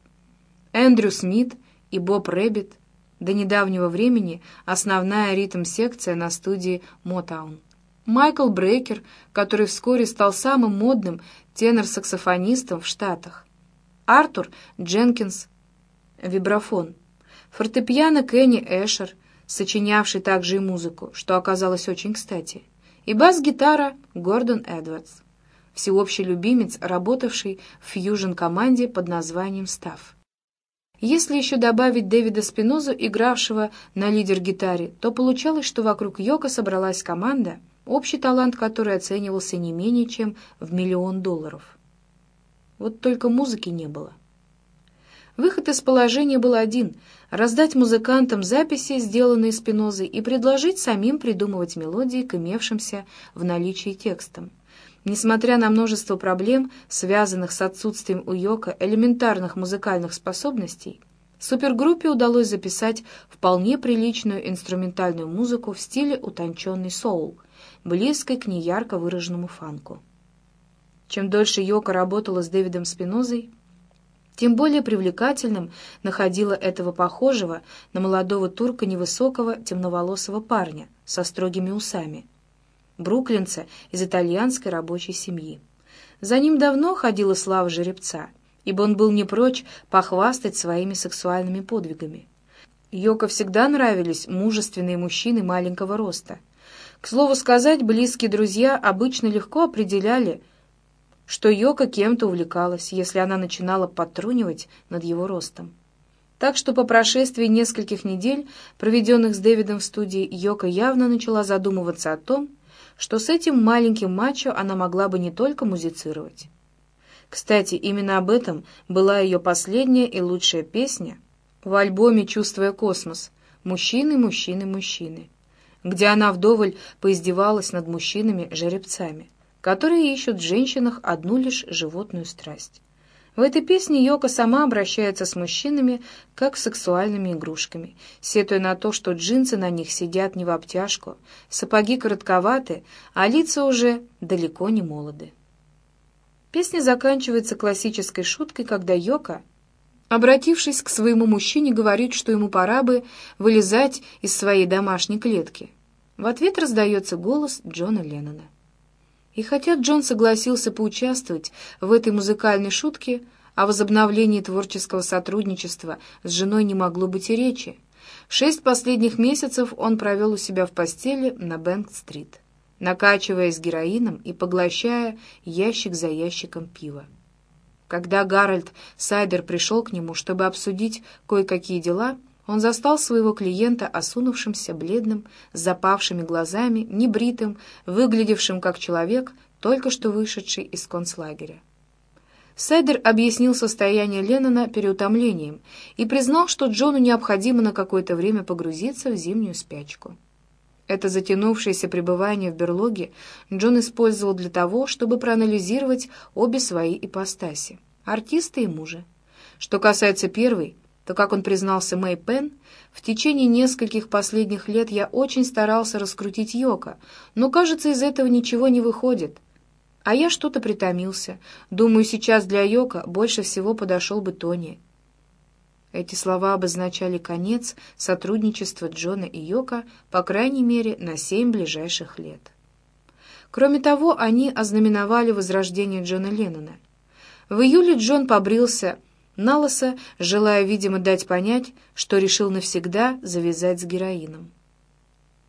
Speaker 1: Эндрю Смит и Боб Бэббит, до недавнего времени основная ритм-секция на студии «Мотаун». Майкл Брекер, который вскоре стал самым модным тенор-саксофонистом в Штатах. Артур Дженкинс, вибрафон. Фортепиано Кенни Эшер, сочинявший также и музыку, что оказалось очень кстати. И бас-гитара Гордон Эдвардс, всеобщий любимец, работавший в фьюжн-команде под названием «Став». Если еще добавить Дэвида Спинозу, игравшего на лидер-гитаре, то получалось, что вокруг Йока собралась команда — общий талант которой оценивался не менее чем в миллион долларов. Вот только музыки не было. Выход из положения был один — раздать музыкантам записи, сделанные Спинозой, и предложить самим придумывать мелодии к имевшимся в наличии текстам. Несмотря на множество проблем, связанных с отсутствием у Йока элементарных музыкальных способностей, супергруппе удалось записать вполне приличную инструментальную музыку в стиле утонченный соул — близкой к неярко выраженному фанку. Чем дольше Йока работала с Дэвидом Спинозой, тем более привлекательным находила этого похожего на молодого турка невысокого темноволосого парня со строгими усами, бруклинца из итальянской рабочей семьи. За ним давно ходила слава жеребца, ибо он был не прочь похвастать своими сексуальными подвигами. Йоко всегда нравились мужественные мужчины маленького роста — к слову сказать, близкие друзья обычно легко определяли, что Йока кем-то увлекалась, если она начинала подтрунивать над его ростом. Так что по прошествии нескольких недель, проведенных с Дэвидом в студии, Йока явно начала задумываться о том, что с этим маленьким мачо она могла бы не только музицировать. Кстати, именно об этом была ее последняя и лучшая песня в альбоме «Чувствуя космос» «Мужчины, мужчины, мужчины» где она вдоволь поиздевалась над мужчинами-жеребцами, которые ищут в женщинах одну лишь животную страсть. В этой песне Йока сама обращается с мужчинами, как с сексуальными игрушками, сетуя на то, что джинсы на них сидят не в обтяжку, сапоги коротковаты, а лица уже далеко не молоды. Песня заканчивается классической шуткой, когда Йока обратившись к своему мужчине, говорит, что ему пора бы вылезать из своей домашней клетки. В ответ раздается голос Джона Леннона. И хотя Джон согласился поучаствовать в этой музыкальной шутке, о возобновлении творческого сотрудничества с женой не могло быть и речи. Шесть последних месяцев он провел у себя в постели на Бэнк-стрит, накачиваясь героином и поглощая ящик за ящиком пива. Когда Гарольд Сайдер пришел к нему, чтобы обсудить кое-какие дела, он застал своего клиента осунувшимся, бледным, с запавшими глазами, небритым, выглядевшим как человек, только что вышедший из концлагеря. Сайдер объяснил состояние Леннона переутомлением и признал, что Джону необходимо на какое-то время погрузиться в зимнюю спячку. Это затянувшееся пребывание в берлоге Джон использовал для того, чтобы проанализировать обе свои ипостаси — артиста и мужа. Что касается первой, то, как он признался Мэй Пен, в течение нескольких последних лет я очень старался раскрутить Йока, но, кажется, из этого ничего не выходит. А я что-то притомился. Думаю, сейчас для Йока больше всего подошел бы Тони. Эти слова обозначали конец сотрудничества Джона и Йока, по крайней мере, на семь ближайших лет. Кроме того, они ознаменовали возрождение Джона Леннона. В июле Джон побрился на лысо, желая, видимо, дать понять, что решил навсегда завязать с героином.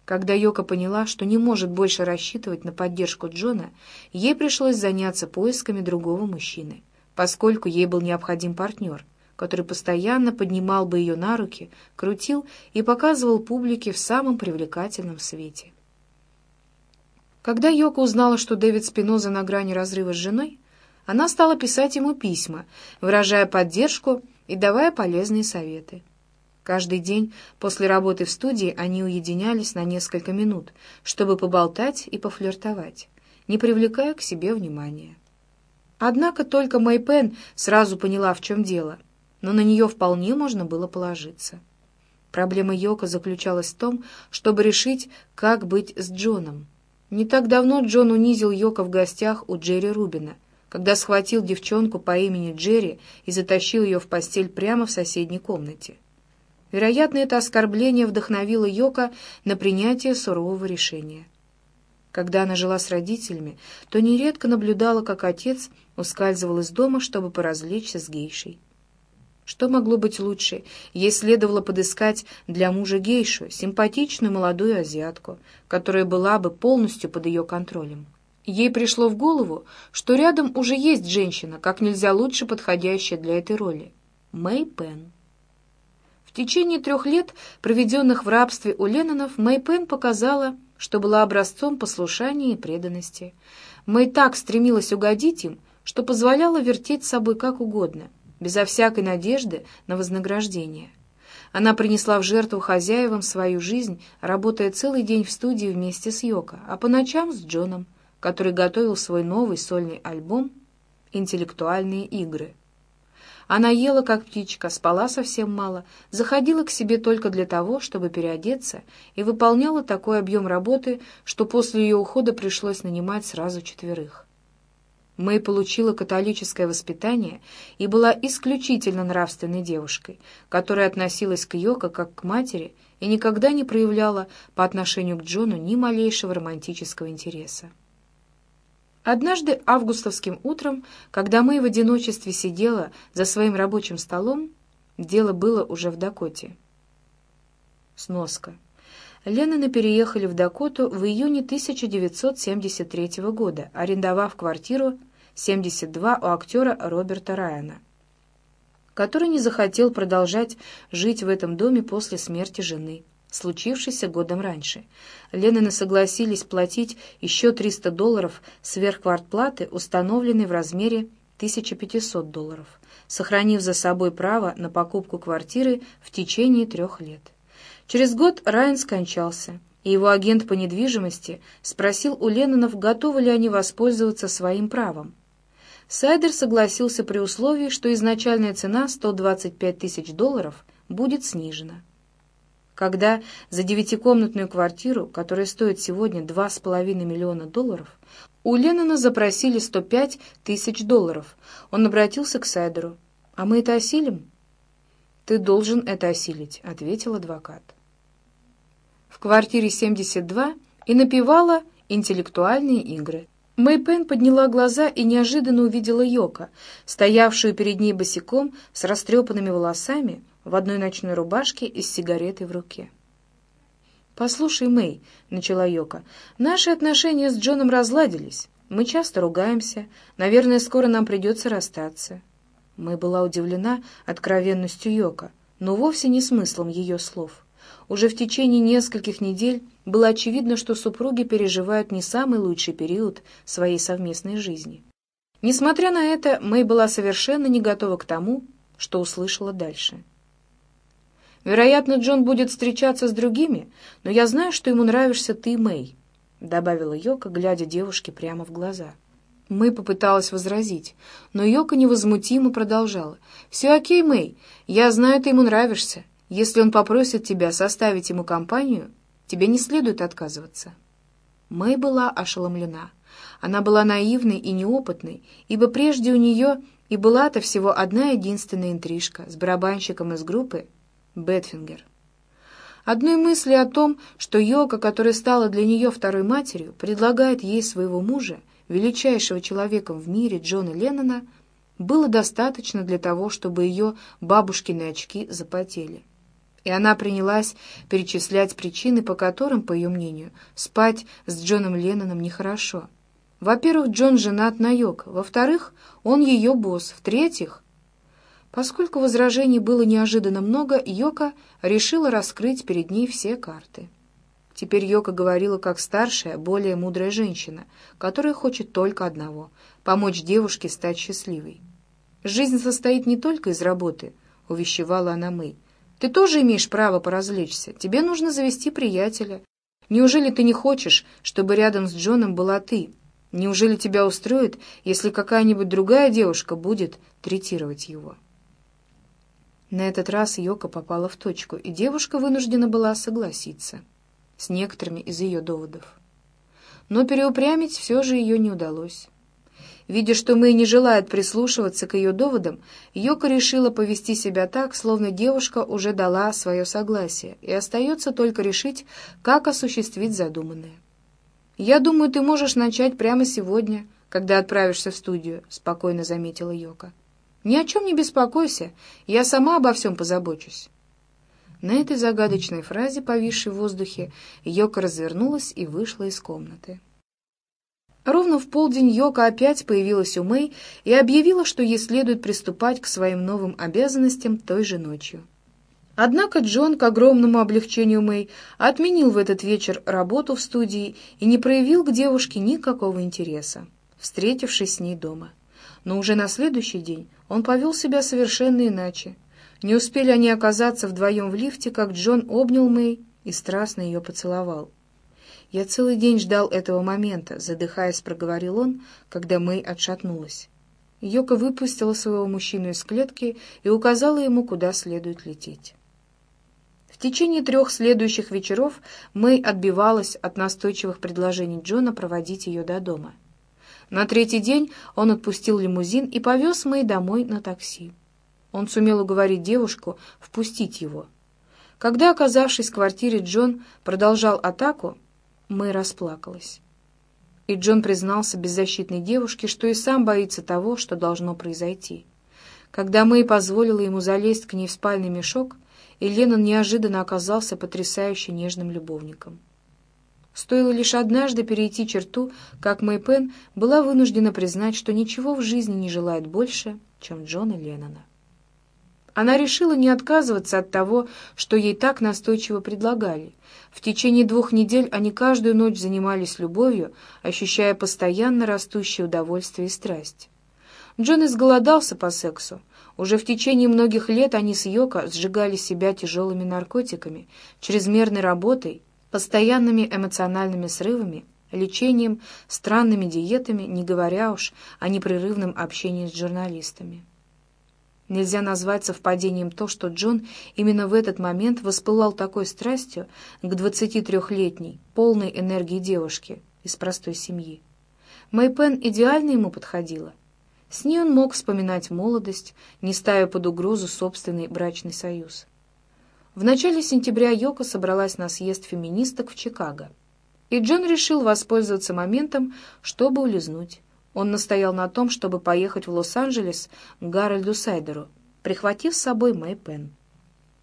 Speaker 1: Когда Йока поняла, что не может больше рассчитывать на поддержку Джона, ей пришлось заняться поисками другого мужчины — поскольку ей был необходим партнер, который постоянно поднимал бы ее на руки, крутил и показывал публике в самом привлекательном свете. Когда Йока узнала, что Дэвид Спиноза на грани разрыва с женой, она стала писать ему письма, выражая поддержку и давая полезные советы. Каждый день после работы в студии они уединялись на несколько минут, чтобы поболтать и пофлиртовать, не привлекая к себе внимания. Однако только Мэй Пен сразу поняла, в чем дело, но на нее вполне можно было положиться. Проблема Йока заключалась в том, чтобы решить, как быть с Джоном. Не так давно Джон унизил Йока в гостях у Джерри Рубина, когда схватил девчонку по имени Джерри и затащил ее в постель прямо в соседней комнате. Вероятно, это оскорбление вдохновило Йока на принятие сурового решения. Когда она жила с родителями, то нередко наблюдала, как отец ускальзывал из дома, чтобы поразвлечься с гейшей. Что могло быть лучше? Ей следовало подыскать для мужа гейшу, симпатичную молодую азиатку, которая была бы полностью под ее контролем. Ей пришло в голову, что рядом уже есть женщина, как нельзя лучше подходящая для этой роли — Мэй Пен. В течение трех лет, проведенных в рабстве у Леннонов, Мэй Пен показала, что была образцом послушания и преданности. Мэй так стремилась угодить им, что позволяла вертеть собой как угодно — безо всякой надежды на вознаграждение. Она принесла в жертву хозяевам свою жизнь, работая целый день в студии вместе с Йоко, а по ночам с Джоном, который готовил свой новый сольный альбом «Интеллектуальные игры». Она ела, как птичка, спала совсем мало, заходила к себе только для того, чтобы переодеться, и выполняла такой объем работы, что после ее ухода пришлось нанимать сразу четверых. Мэй получила католическое воспитание и была исключительно нравственной девушкой, которая относилась к Йоко как к матери и никогда не проявляла по отношению к Джону ни малейшего романтического интереса. Однажды августовским утром, когда Мэй в одиночестве сидела за своим рабочим столом, дело было уже в Дакоте. Сноска. Ленноны переехали в Дакоту в июне 1973 года, арендовав квартиру 72 у актера Роберта Райана, который не захотел продолжать жить в этом доме после смерти жены, случившейся годом раньше. Ленноны согласились платить еще 300 долларов сверх квартплаты, установленной в размере 1500 долларов, сохранив за собой право на покупку квартиры в течение трех лет. Через год Райан скончался, и его агент по недвижимости спросил у Леннонов, готовы ли они воспользоваться своим правом. Сайдер согласился при условии, что изначальная цена 125 тысяч долларов будет снижена. Когда за девятикомнатную квартиру, которая стоит сегодня 2,5 миллиона долларов, у Леннона запросили 105 тысяч долларов, он обратился к Сайдеру. «А мы это осилим?» «Ты должен это осилить», — ответил адвокат. В квартире 72 и напевала интеллектуальные игры. Мэй Пен подняла глаза и неожиданно увидела Йока, стоявшую перед ней босиком с растрепанными волосами в одной ночной рубашке и с сигаретой в руке. «Послушай, Мэй», — начала Йока, — «наши отношения с Джоном разладились. Мы часто ругаемся. Наверное, скоро нам придется расстаться». Мэй была удивлена откровенностью Йока, но вовсе не смыслом ее слов. Уже в течение нескольких недель было очевидно, что супруги переживают не самый лучший период своей совместной жизни. Несмотря на это, Мэй была совершенно не готова к тому, что услышала дальше. «Вероятно, Джон будет встречаться с другими, но я знаю, что ему нравишься ты, Мэй», — добавила Йока, глядя девушке прямо в глаза. Мэй попыталась возразить, но Йока невозмутимо продолжала. «Все окей, Мэй, я знаю, ты ему нравишься. Если он попросит тебя составить ему компанию, тебе не следует отказываться». Мэй была ошеломлена. Она была наивной и неопытной, ибо прежде у нее и была-то всего одна единственная интрижка с барабанщиком из группы Бетфингер. Одной мысли о том, что Йока, которая стала для нее второй матерью, предлагает ей своего мужа, величайшего человека в мире Джона Леннона, было достаточно для того, чтобы ее бабушкины очки запотели и она принялась перечислять причины, по которым, по ее мнению, спать с Джоном Ленноном нехорошо. Во-первых, Джон женат на Йок. Во-вторых, он ее босс. В-третьих, поскольку возражений было неожиданно много, Йока решила раскрыть перед ней все карты. Теперь Йока говорила как старшая, более мудрая женщина, которая хочет только одного — помочь девушке стать счастливой. «Жизнь состоит не только из работы», — увещевала она Мэй. «Ты тоже имеешь право поразвлечься. Тебе нужно завести приятеля. Неужели ты не хочешь, чтобы рядом с Джоном была ты? Неужели тебя устроит, если какая-нибудь другая девушка будет третировать его?» На этот раз Йока попала в точку, и девушка вынуждена была согласиться с некоторыми из ее доводов. Но переупрямить все же ее не удалось. Видя, что Мэй не желает прислушиваться к ее доводам, Йока решила повести себя так, словно девушка уже дала свое согласие, и остается только решить, как осуществить задуманное. «Я думаю, ты можешь начать прямо сегодня, когда отправишься в студию», — спокойно заметила Йока. «Ни о чем не беспокойся, я сама обо всем позабочусь». На этой загадочной фразе, повисшей в воздухе, Йока развернулась и вышла из комнаты. Ровно в полдень Йока опять появилась у Мэй и объявила, что ей следует приступать к своим новым обязанностям той же ночью. Однако Джон, к огромному облегчению Мэй, отменил в этот вечер работу в студии и не проявил к девушке никакого интереса, встретившись с ней дома. Но уже на следующий день он повел себя совершенно иначе. Не успели они оказаться вдвоем в лифте, как Джон обнял Мэй и страстно ее поцеловал. «Я целый день ждал этого момента», — задыхаясь, проговорил он, когда Мэй отшатнулась. Йока выпустила своего мужчину из клетки и указала ему, куда следует лететь. В течение трех следующих вечеров Мэй отбивалась от настойчивых предложений Джона проводить ее до дома. На третий день он отпустил лимузин и повез Мэй домой на такси. Он сумел уговорить девушку впустить его. Когда, оказавшись в квартире, Джон продолжал атаку, Мэй расплакалась. И Джон признался беззащитной девушке, что и сам боится того, что должно произойти. Когда Мэй позволила ему залезть к ней в спальный мешок, Леннон неожиданно оказался потрясающе нежным любовником. Стоило лишь однажды перейти черту, как Мэй Пен была вынуждена признать, что ничего в жизни не желает больше, чем Джона Леннона. Она решила не отказываться от того, что ей так настойчиво предлагали. В течение двух недель они каждую ночь занимались любовью, ощущая постоянно растущее удовольствие и страсть. Джон изголодался по сексу. Уже в течение многих лет они с Йоко сжигали себя тяжелыми наркотиками, чрезмерной работой, постоянными эмоциональными срывами, лечением, странными диетами, не говоря уж о непрерывном общении с журналистами. Нельзя назвать совпадением то, что Джон именно в этот момент воспылал такой страстью к 23-летней, полной энергии девушке из простой семьи. Мэй Пен идеально ему подходила. С ней он мог вспоминать молодость, не ставя под угрозу собственный брачный союз. В начале сентября Йока собралась на съезд феминисток в Чикаго, и Джон решил воспользоваться моментом, чтобы улизнуть. Он настоял на том, чтобы поехать в Лос-Анджелес к Гарольду Сайдеру, прихватив с собой Мэй Пен.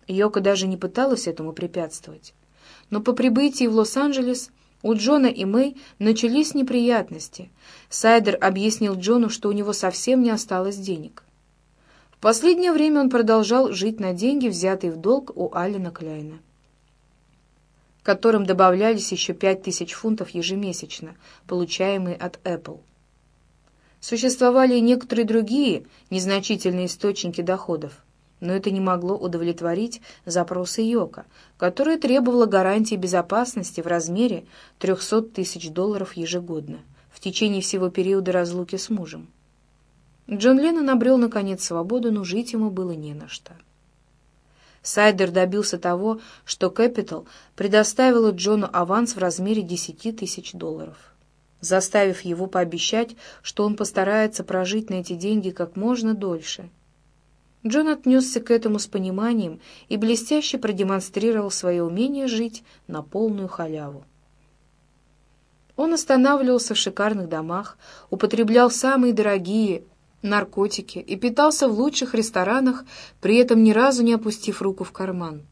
Speaker 1: Йока даже не пыталась этому препятствовать. Но по прибытии в Лос-Анджелес у Джона и Мэй начались неприятности. Сайдер объяснил Джону, что у него совсем не осталось денег. В последнее время он продолжал жить на деньги, взятые в долг у Алина Кляйна, которым добавлялись еще пять тысяч фунтов ежемесячно, получаемые от Apple. Существовали и некоторые другие незначительные источники доходов, но это не могло удовлетворить запросы Йока, которая требовала гарантии безопасности в размере 300 тысяч долларов ежегодно в течение всего периода разлуки с мужем. Джон Леннон обрел, наконец, свободу, но жить ему было не на что. Сайдер добился того, что Capital предоставила Джону аванс в размере 10 тысяч долларов заставив его пообещать, что он постарается прожить на эти деньги как можно дольше. Джон отнесся к этому с пониманием и блестяще продемонстрировал свое умение жить на полную халяву. Он останавливался в шикарных домах, употреблял самые дорогие наркотики и питался в лучших ресторанах, при этом ни разу не опустив руку в карман.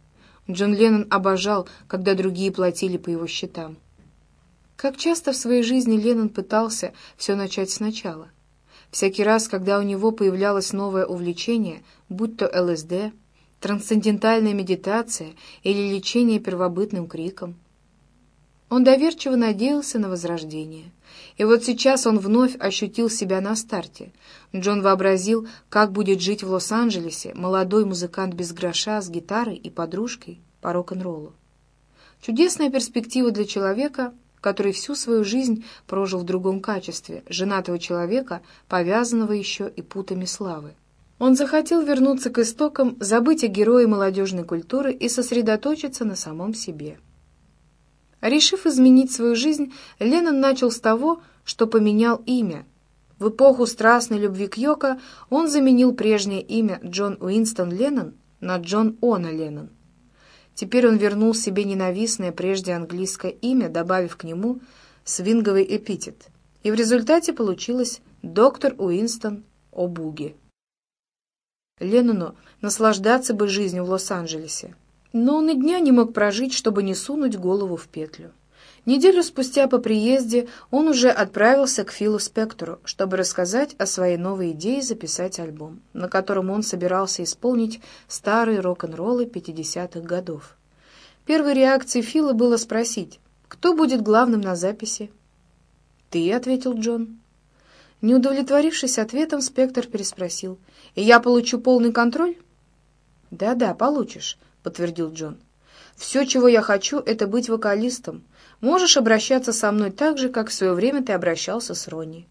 Speaker 1: Джон Леннон обожал, когда другие платили по его счетам. Как часто в своей жизни Леннон пытался все начать сначала. Всякий раз, когда у него появлялось новое увлечение, будь то ЛСД, трансцендентальная медитация или лечение первобытным криком, он доверчиво надеялся на возрождение. И вот сейчас он вновь ощутил себя на старте. Джон вообразил, как будет жить в Лос-Анджелесе молодой музыкант без гроша с гитарой и подружкой по рок-н-роллу. Чудесная перспектива для человека, который всю свою жизнь прожил в другом качестве, женатого человека, повязанного еще и путами славы. Он захотел вернуться к истокам, забыть о герое молодежной культуры и сосредоточиться на самом себе. Решив изменить свою жизнь, Леннон начал с того, что поменял имя. В эпоху страстной любви к Йоко он заменил прежнее имя Джон Уинстон Леннон на Джон Она Леннон. Теперь он вернул себе ненавистное прежде английское имя, добавив к нему свинговый эпитет. И в результате получилось доктор Уинстон О'Буги. Леннону наслаждаться бы жизнью в Лос-Анджелесе. Но он и дня не мог прожить, чтобы не сунуть голову в петлю. Неделю спустя по приезде он уже отправился к Филу Спектору, чтобы рассказать о своей новой идее записать альбом, на котором он собирался исполнить старые рок-н-роллы 50-х годов. Первой реакцией Фила было спросить, кто будет главным на записи. «Ты», — ответил Джон. Не удовлетворившись ответом, Спектор переспросил, «И я получу полный контроль?» «Да-да, получишь», подтвердил Джон. «Все, чего я хочу, это быть вокалистом. Можешь обращаться со мной так же, как в свое время ты обращался с Ронни».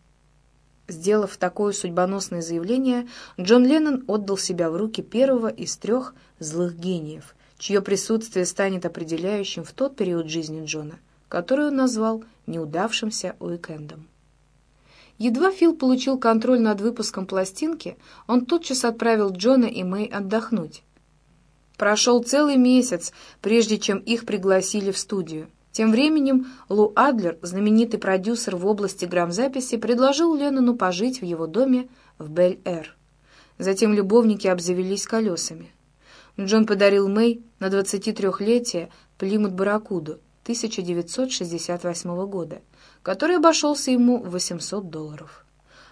Speaker 1: Сделав такое судьбоносное заявление, Джон Леннон отдал себя в руки первого из трех злых гениев, чье присутствие станет определяющим в тот период жизни Джона, который он назвал неудавшимся уикендом. Едва Фил получил контроль над выпуском пластинки, он тотчас отправил Джона и Мэй отдохнуть. Прошел целый месяц, прежде чем их пригласили в студию. Тем временем Лу Адлер, знаменитый продюсер в области грамзаписи, предложил Леннону пожить в его доме в Бель-Эр. Затем любовники обзавелись колесами. Джон подарил Мэй на 23-летие Плимут Баракуду 1968 года, который обошелся ему в 800 долларов.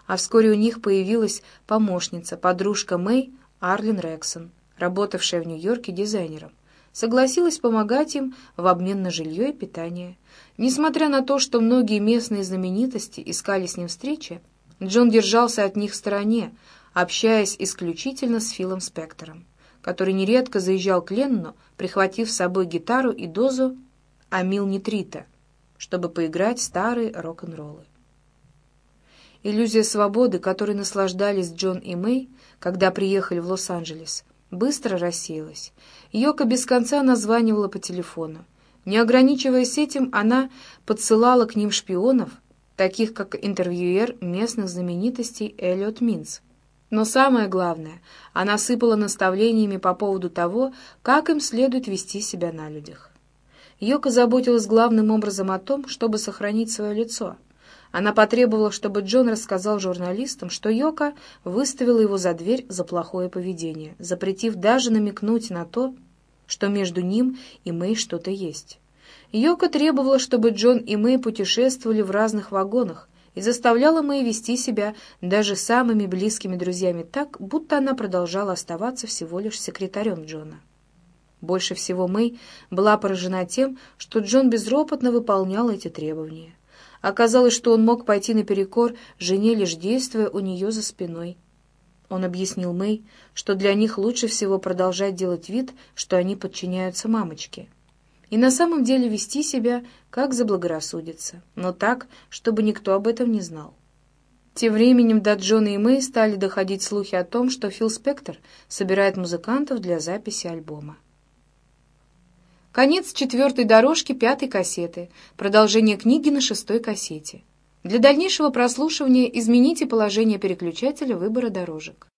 Speaker 1: А вскоре у них появилась помощница, подружка Мэй Арлин Рексон работавшая в Нью-Йорке дизайнером, согласилась помогать им в обмен на жилье и питание. Несмотря на то, что многие местные знаменитости искали с ним встречи, Джон держался от них в стороне, общаясь исключительно с Филом Спектором, который нередко заезжал к Леннону, прихватив с собой гитару и дозу амилнитрита, чтобы поиграть старые рок-н-роллы. Иллюзия свободы, которой наслаждались Джон и Мэй, когда приехали в Лос-Анджелес, быстро рассеялась. Йока без конца названивала по телефону. Не ограничиваясь этим, она подсылала к ним шпионов, таких как интервьюер местных знаменитостей Эллиот Минц. Но самое главное, она сыпала наставлениями по поводу того, как им следует вести себя на людях. Йока заботилась главным образом о том, чтобы сохранить свое лицо — она потребовала, чтобы Джон рассказал журналистам, что Йока выставила его за дверь за плохое поведение, запретив даже намекнуть на то, что между ним и Мэй что-то есть. Йока требовала, чтобы Джон и Мэй путешествовали в разных вагонах и заставляла Мэй вести себя даже самыми близкими друзьями так, будто она продолжала оставаться всего лишь секретарем Джона. Больше всего Мэй была поражена тем, что Джон безропотно выполнял эти требования. Оказалось, что он мог пойти наперекор жене, лишь действуя у нее за спиной. Он объяснил Мэй, что для них лучше всего продолжать делать вид, что они подчиняются мамочке. И на самом деле вести себя, как заблагорассудится, но так, чтобы никто об этом не знал. Тем временем до Джона и Мэй стали доходить слухи о том, что Фил Спектор собирает музыкантов для записи альбома. Конец четвертой дорожки пятой кассеты. Продолжение книги на шестой кассете. Для дальнейшего прослушивания измените положение переключателя выбора дорожек.